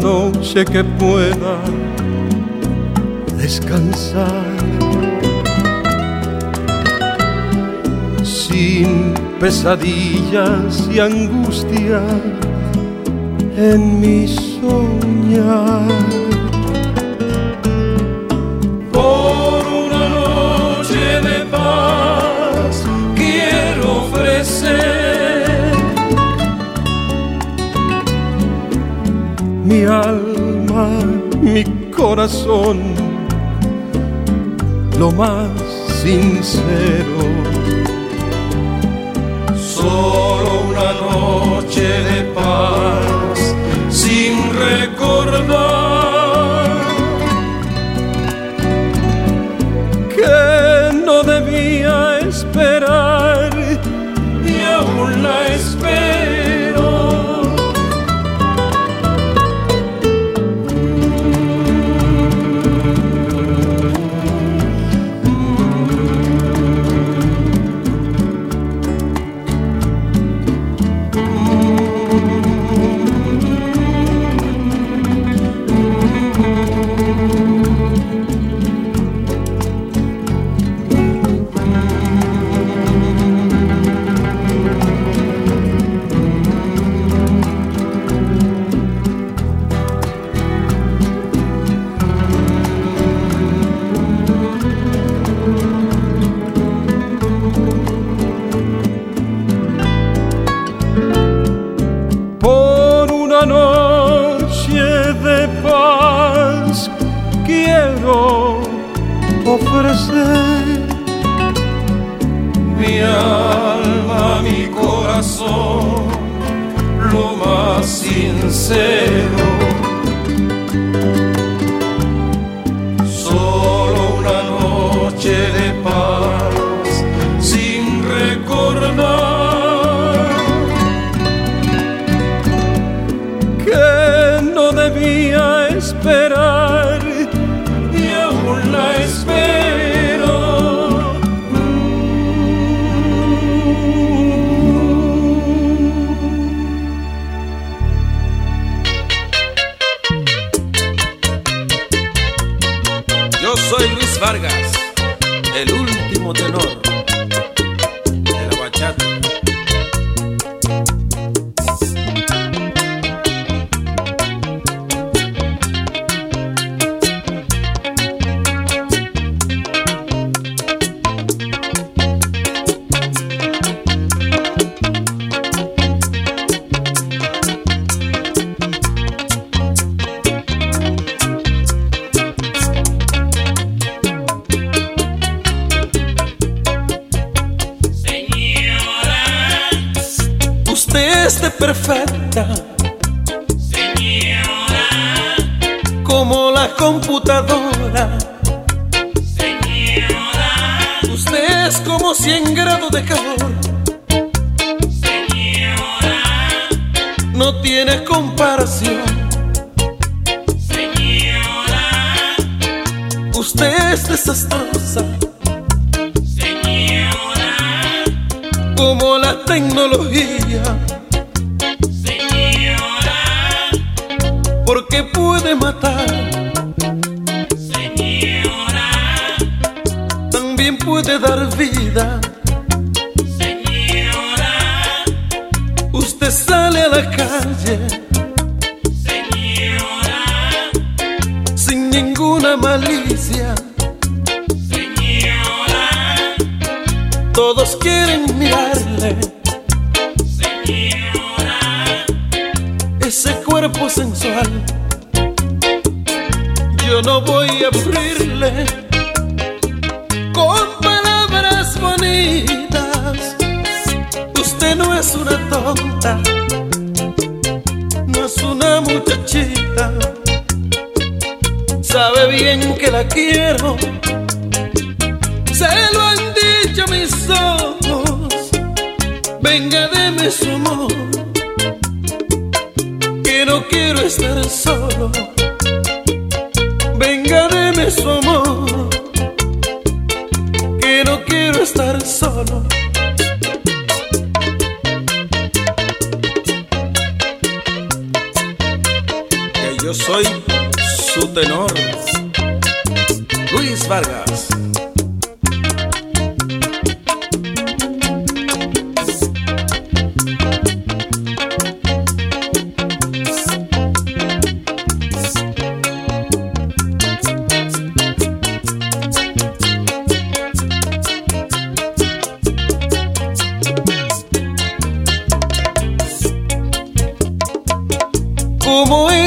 Noche que pueda descansar. sin pesadillas y angustia en mi soñar. Corazón, lo más sincero. Sincero.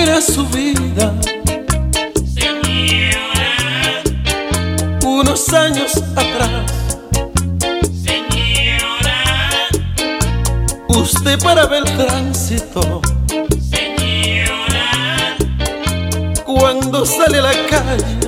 ¿Cómo era su vida? unos años atrás. señora, Usted para ver el tránsito señora, cuando sale a la calle.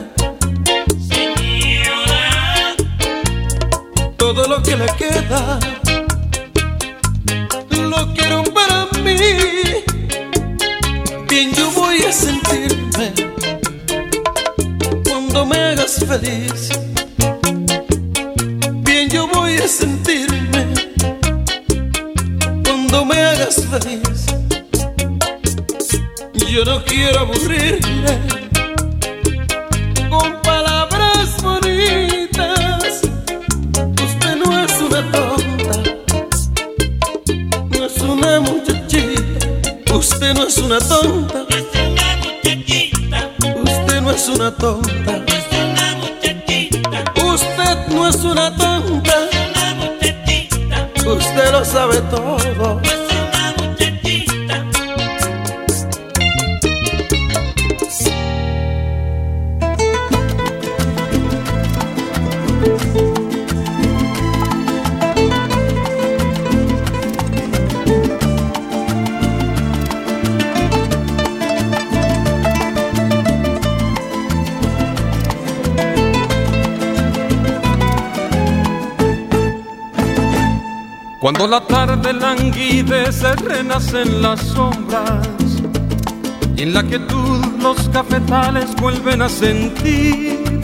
Sentir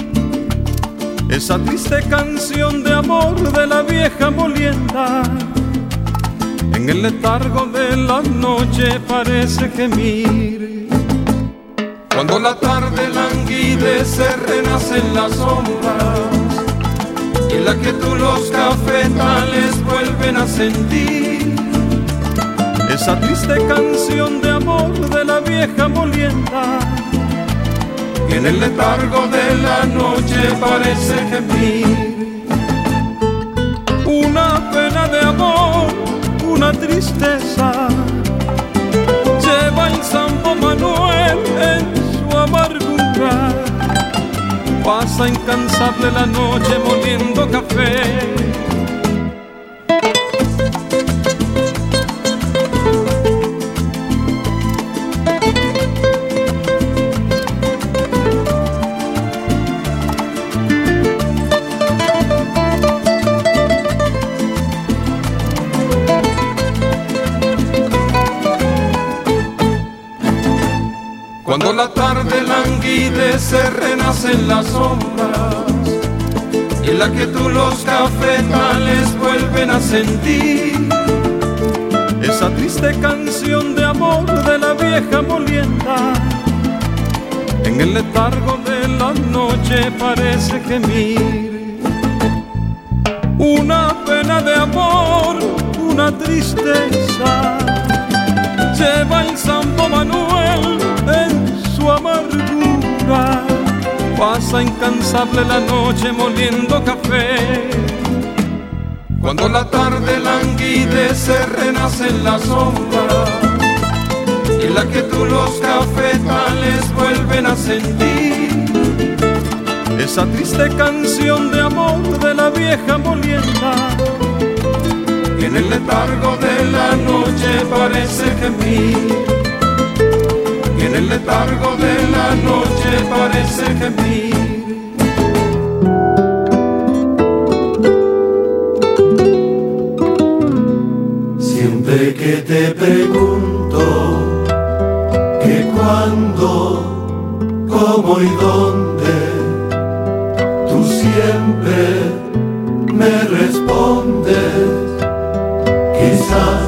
esa triste canción de amor de la vieja molienda. En el letargo de la noche parece gemir. Cuando la tarde languidece, renacen las sombras y en la que tú los cafetales vuelven a sentir esa triste canción de amor de la vieja molienda en el letargo de la noche parece gemir. Una pena de amor, una tristeza. Lleva el Santo Manuel en su amargura. Pasa incansable la noche moliendo café. Renacen las sombras en la que tú los cafetales vuelven a sentir esa triste canción de amor de la vieja molienda. En el letargo de la noche parece gemir una pena de amor, una tristeza. Lleva el Santo Manuel en su amargura. Pasa incansable la noche moliendo café. Cuando la tarde languidece, renace en la sombra. Y la que tú los cafetales vuelven a sentir esa triste canción de amor de la vieja molienda. Y en el letargo de la noche parece gemir. Y en el letargo de la noche parece gemir. Te pregunto que cuándo, cómo y dónde, tú siempre me respondes, quizás,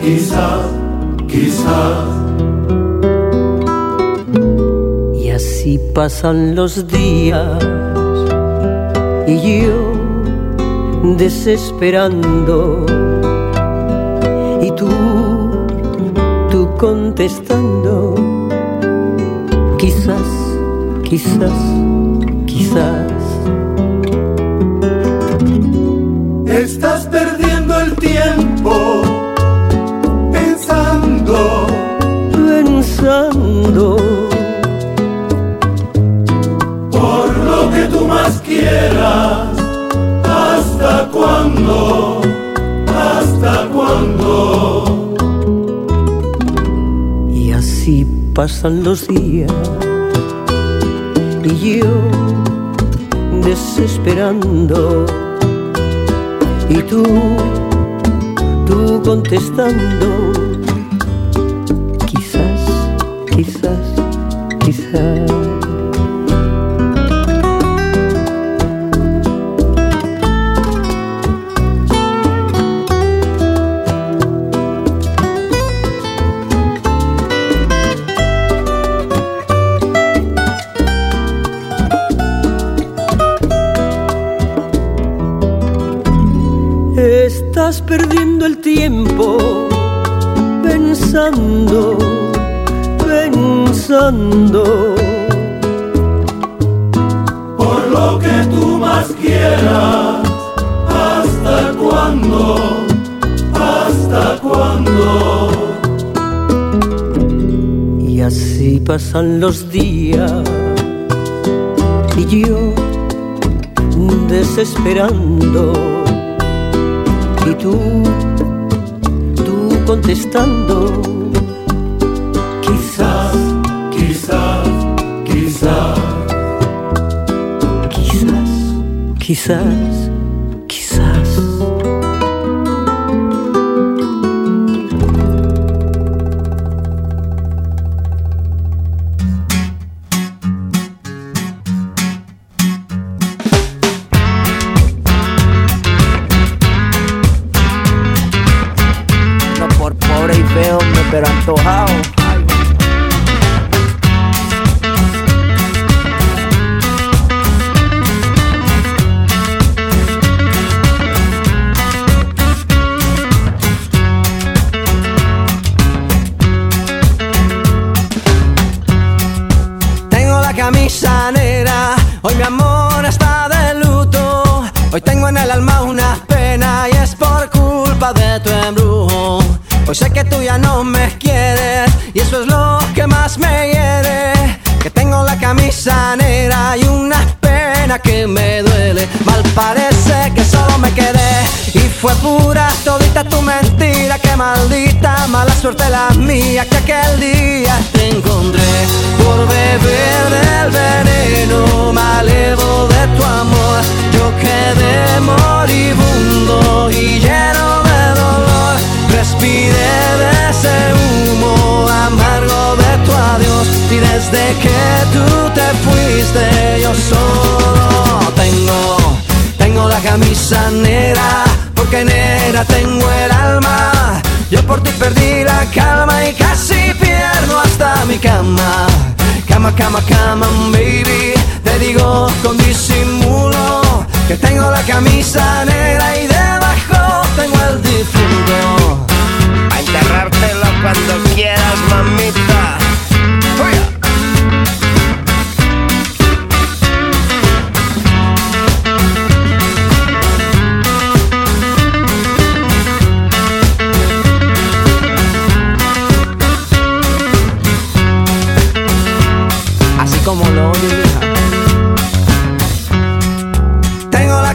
quizás, quizás. Y así pasan los días y yo desesperando tú, tú contestando, quizás, quizás, quizás. Estás perdiendo el tiempo pensando, pensando por lo que tú más quieras. ¿Hasta cuándo? Pasan los días y yo desesperando y tú, tú contestando, quizás, quizás, quizás. Y tú, tú contestando, quizás, quizás, quizás, quizás, quizás. La camisa negra y una pena que me duele. Mal parece que solo me quedé y fue pura todita tu mentira. Que maldita mala suerte la mía que aquel día te encontré por beber del veneno malevo de tu amor. Yo quedé moribundo y lleno de dolor. Respiré de ese humo amargo de tu adiós y desde que tú te fuiste yo solo tengo camisa negra, porque negra tengo el alma. Yo por ti perdí la calma y casi pierdo hasta mi cama. Cama, cama, cama, baby. Te digo con disimulo que tengo la camisa negra y debajo tengo el difunto. A enterrártelo cuando quieras, mamita.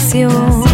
habitación.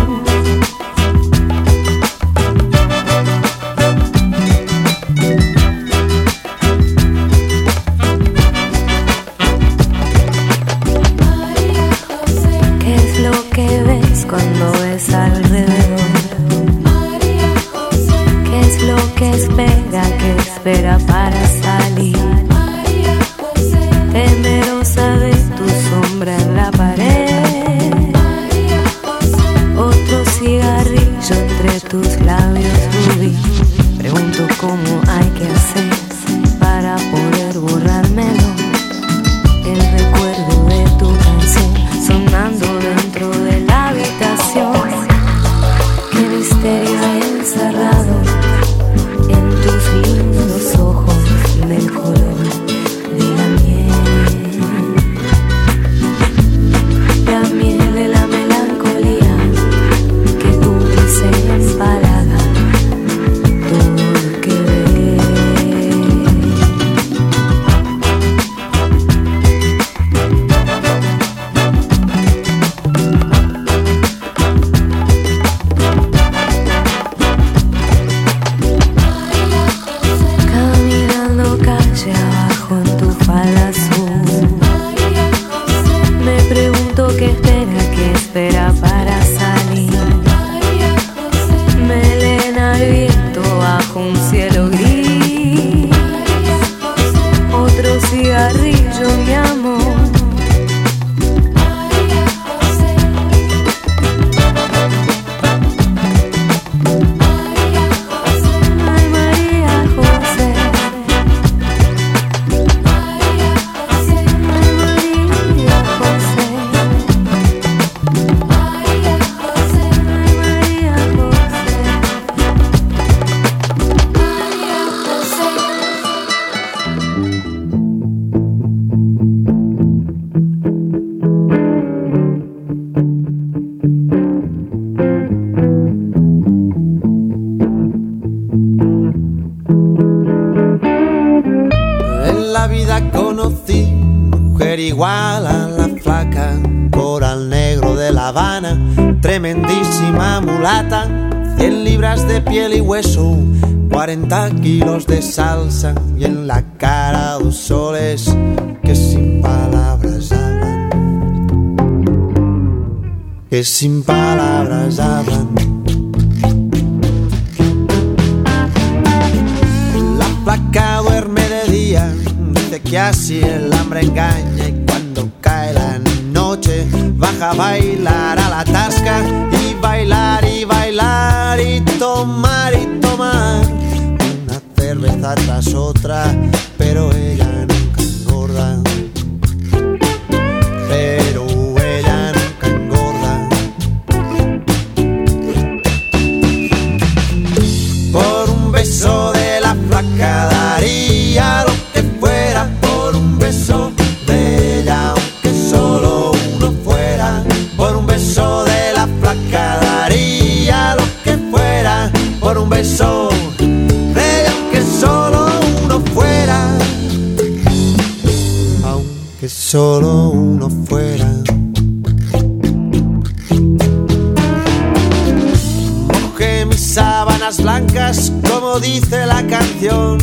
Mojé mis sábanas blancas, como dice la canción,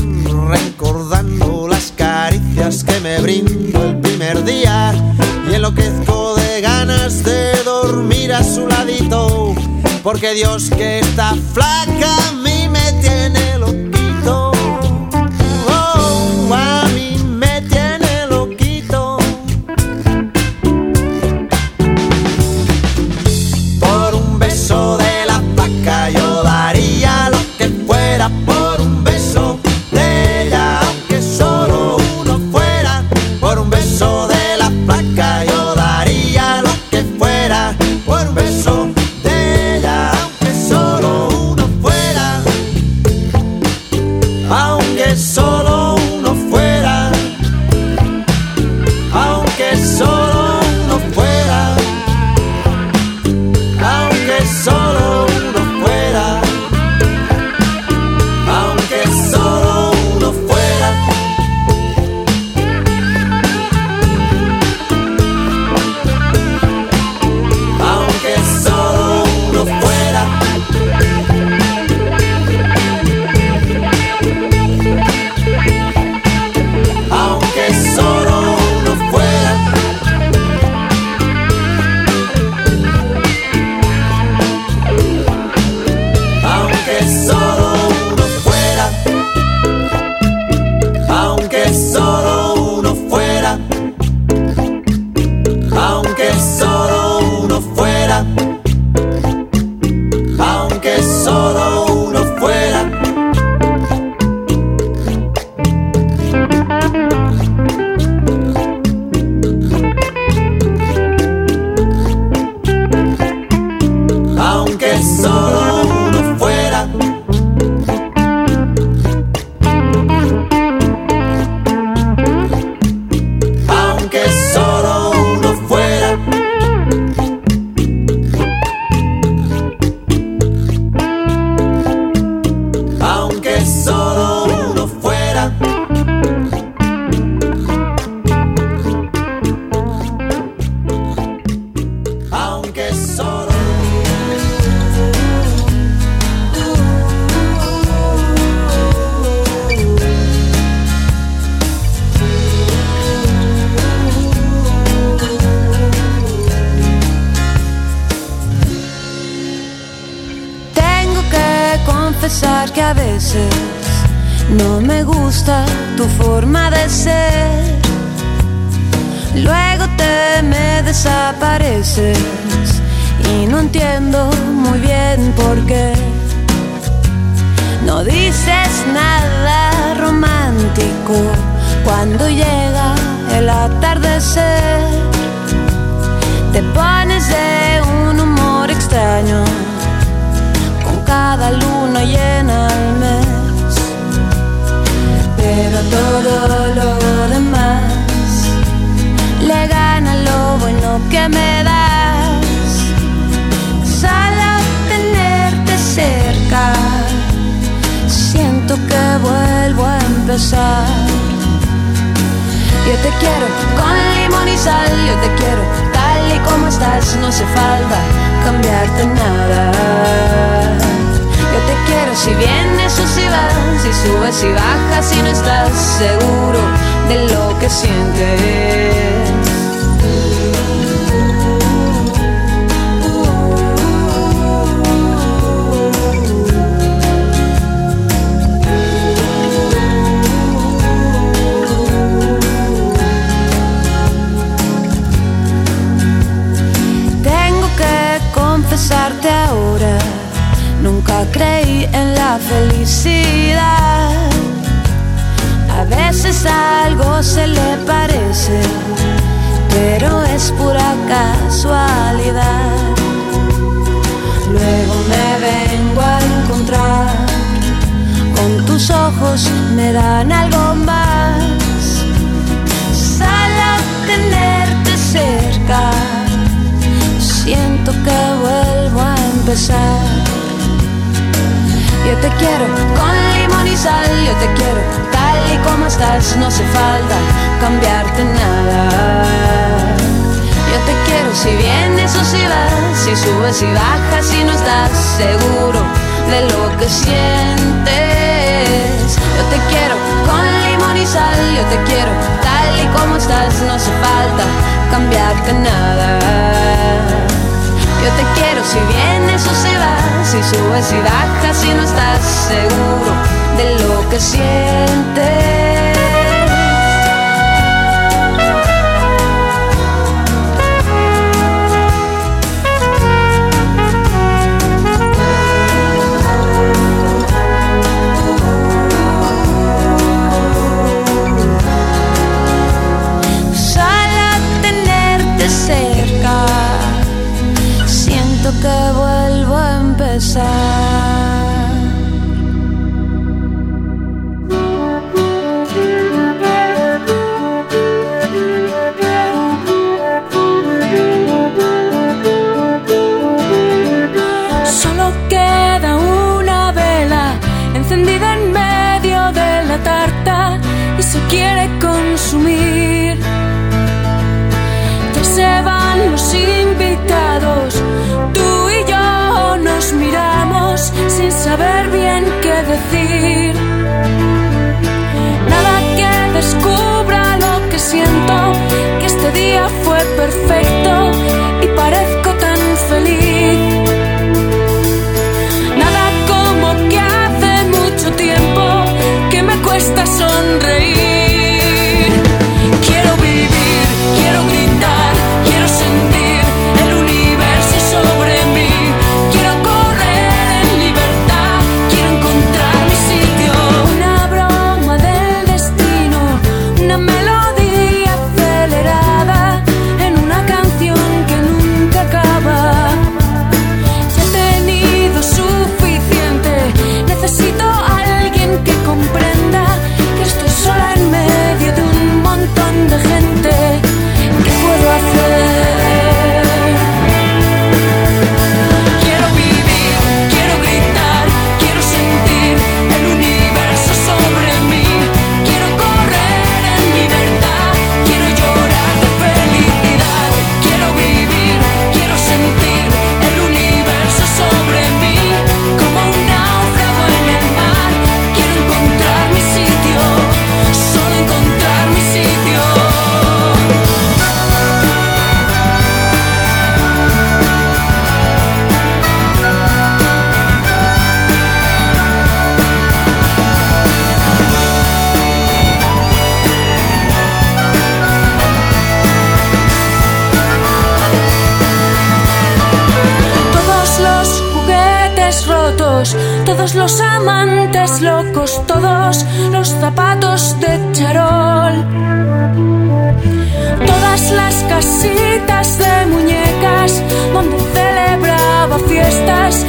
recordando las caricias que me brindó el primer día. Y enloquezco de ganas de dormir a su ladito, porque Dios que está flaca me si subes y bajas, si no estás seguro de lo que sientes. La felicidad. A veces algo se le parece, pero es pura casualidad. Luego me vengo a encontrar, con tus ojos me dan algo más. Sal a tenerte cerca siento que vuelvo a empezar. Yo te quiero con limón y sal, yo te quiero tal y como estás, no hace falta cambiarte nada. Yo te quiero si vienes o si vas, si subes y bajas, si no estás seguro de lo que sientes. Yo te quiero con limón y sal, yo te quiero tal y como estás, no hace falta cambiarte nada. Yo te quiero si vienes o si vas, si subes y bajas, si no estás seguro de lo que sientes. Saber bien qué decir. Todos los amantes locos, todos los zapatos de charol. Todas las casitas de muñecas donde celebraba fiestas,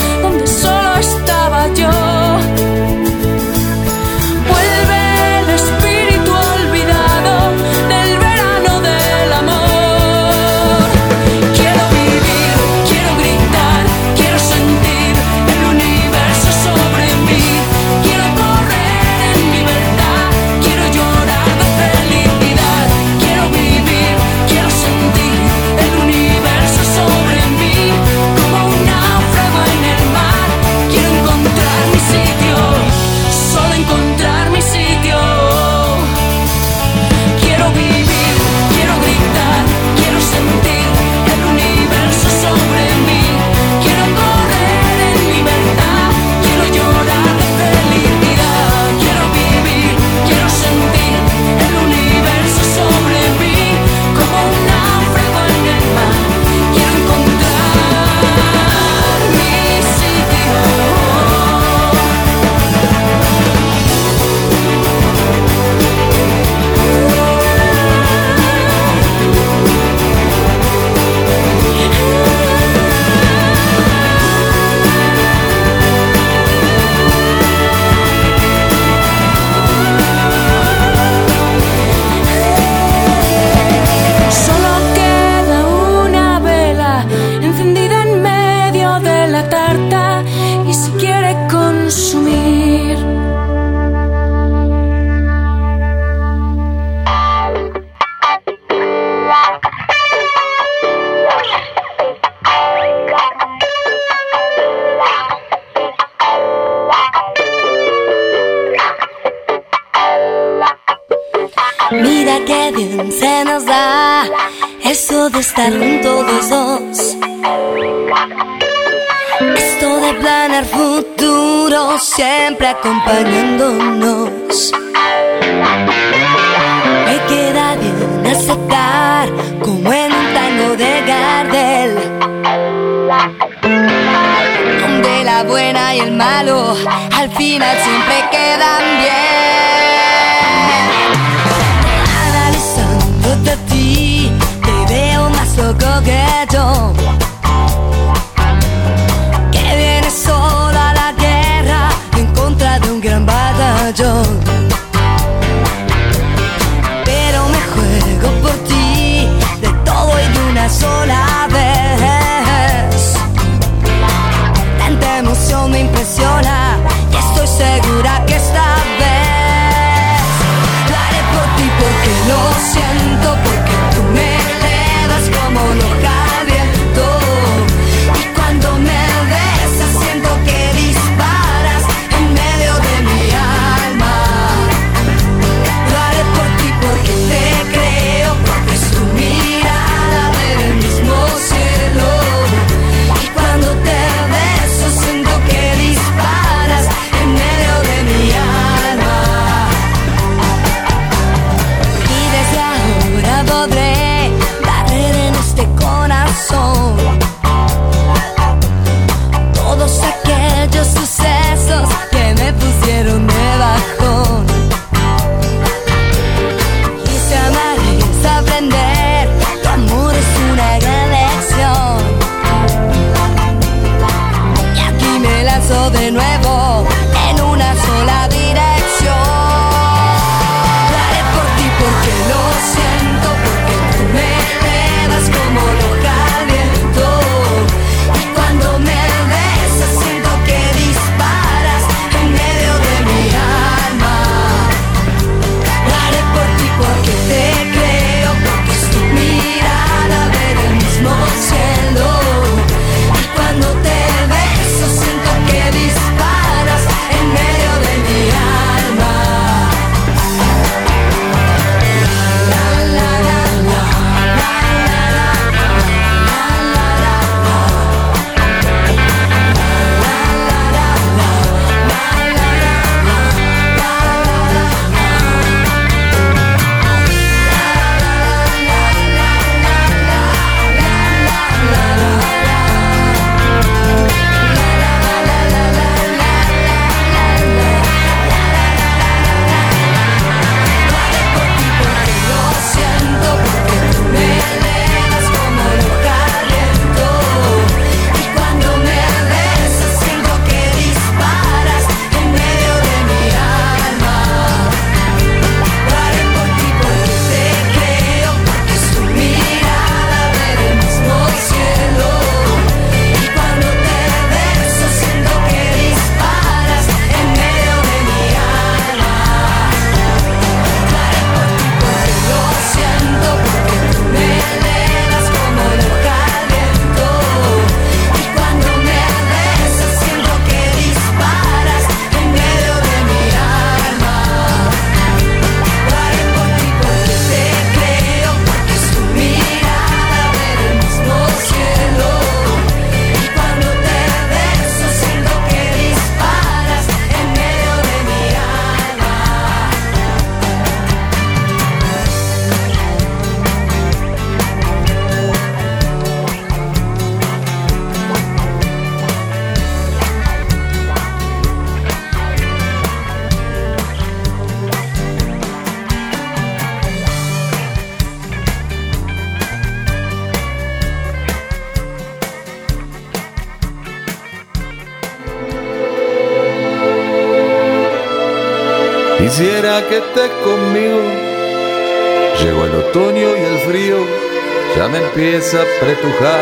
tu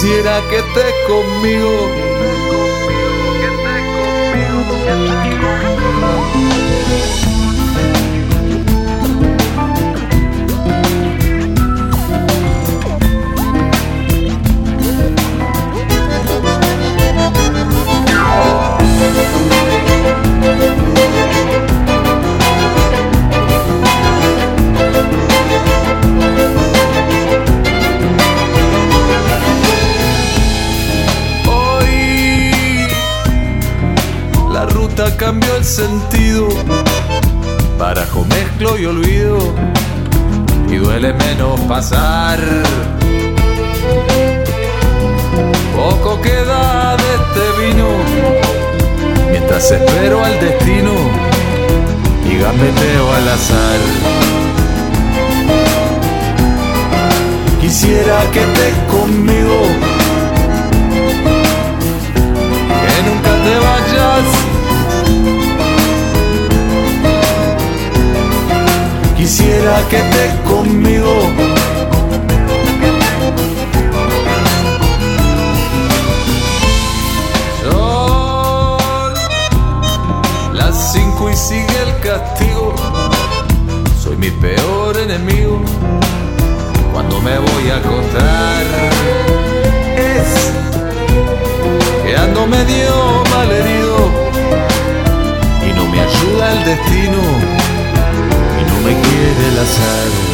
Quisiera que estés conmigo. Ruta cambió el sentido. Barajo, mezclo y olvido. Y duele menos pasar. Poco queda de este vino. Mientras espero al destino y gambeteo al azar. Quisiera que estés conmigo que nunca te vayas. Quisiera que estés conmigo. Son las cinco y sigue el castigo. Soy mi peor enemigo. Cuando me voy a acostar es que ando medio malherido ayuda el destino y no me quiere el azar.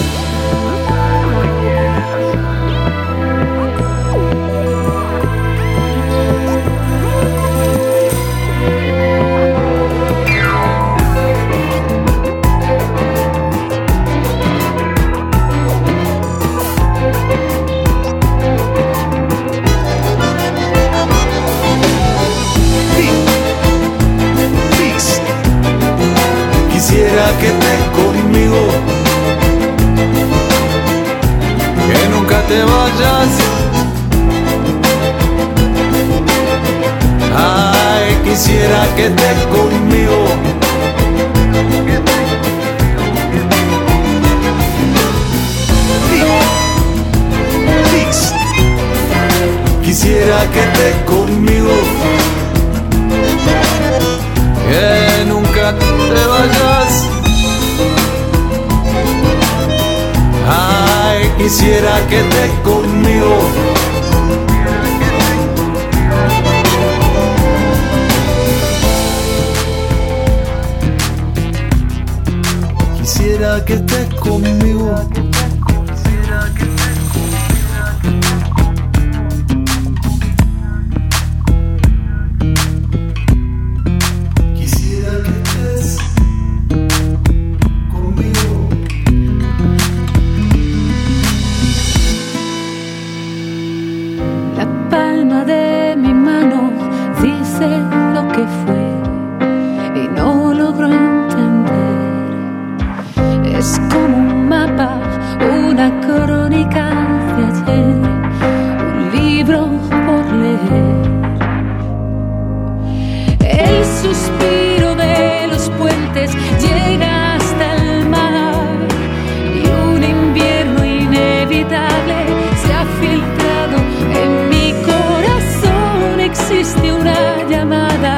Quisiera que estés conmigo, que nunca te vayas. Ay, quisiera que estés conmigo. Quisiera que estés conmigo te vayas. Ay, quisiera que estés conmigo. Quisiera que estés conmigo. Corazón. Existe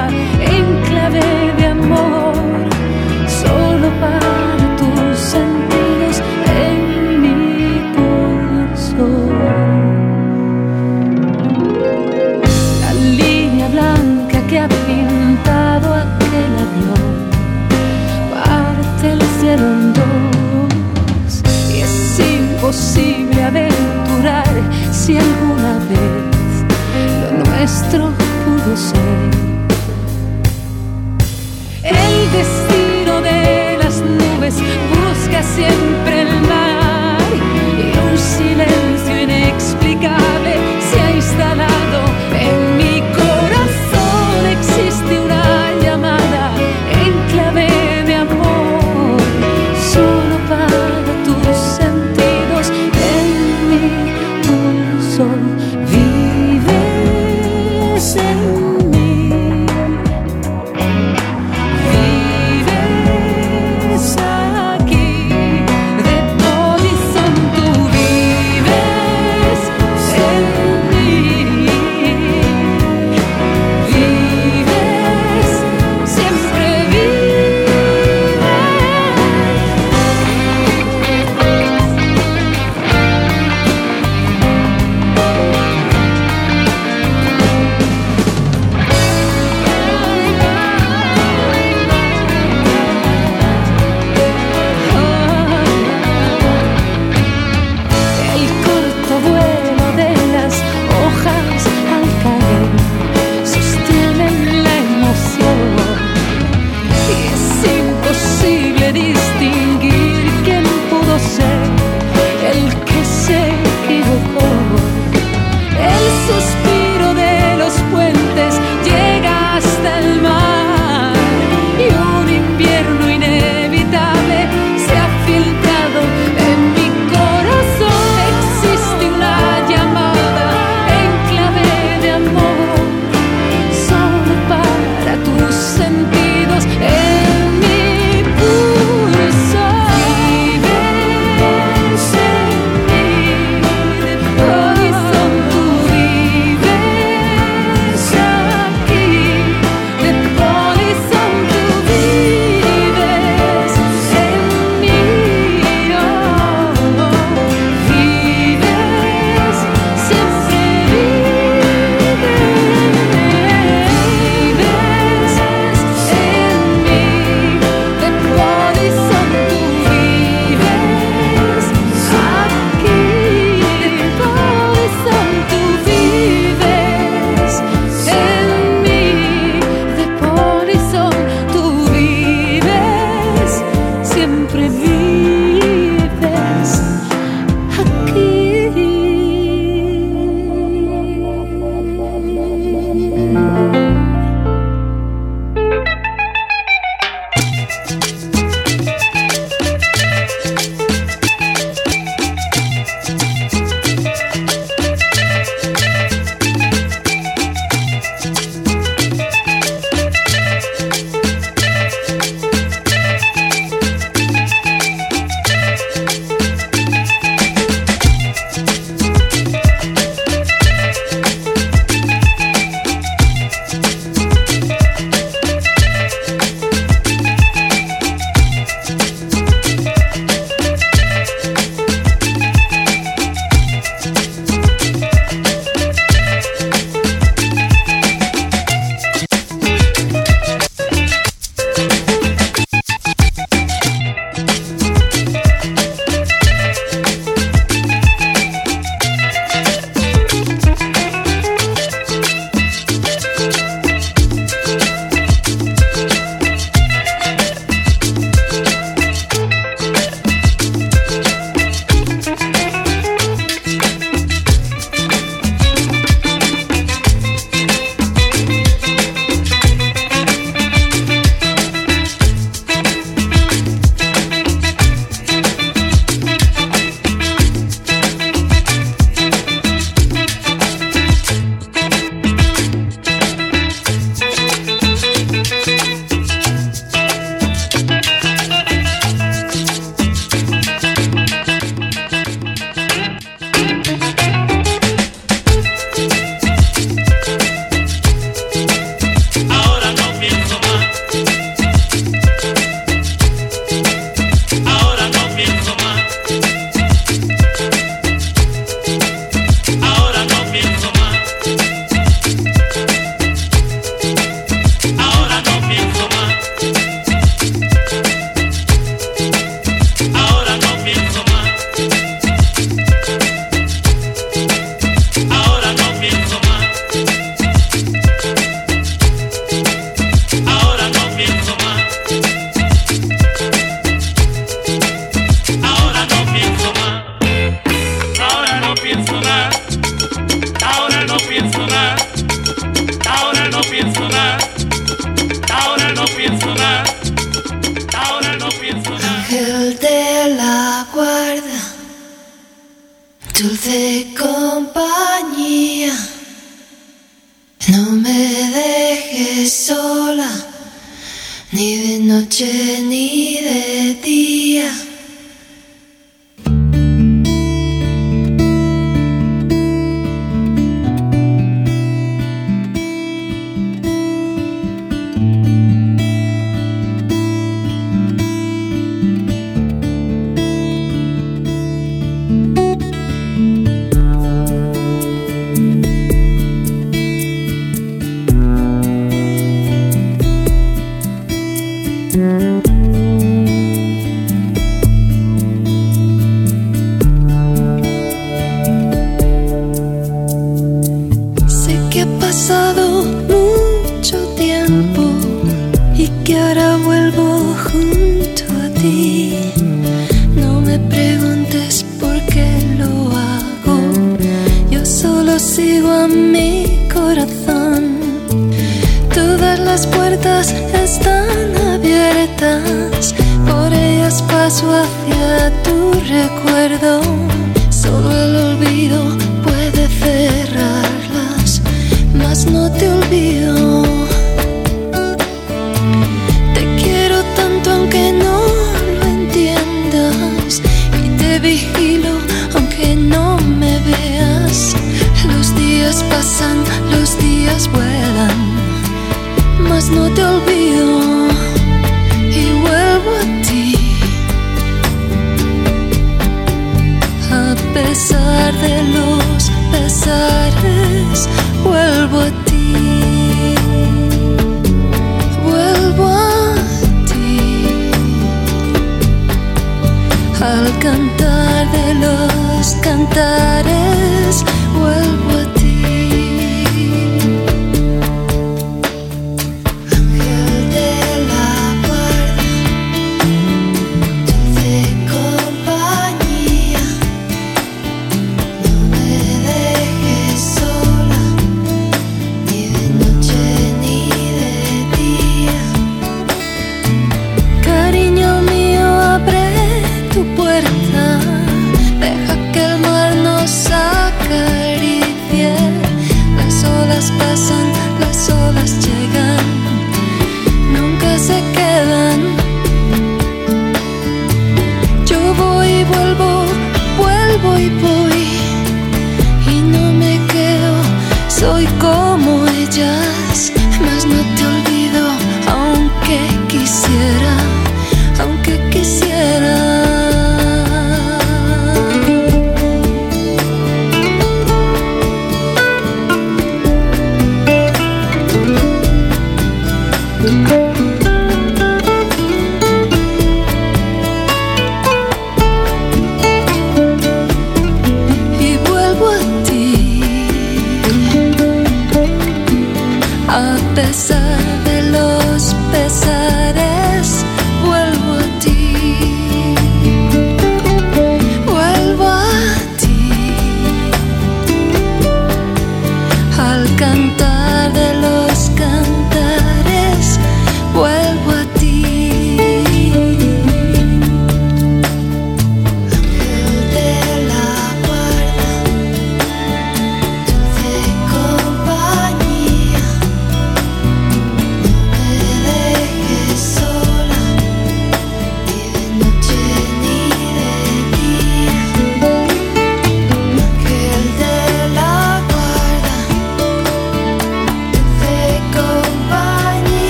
pesar de los pesares, vuelvo a ti. Vuelvo a ti. Al cantar de los cantares.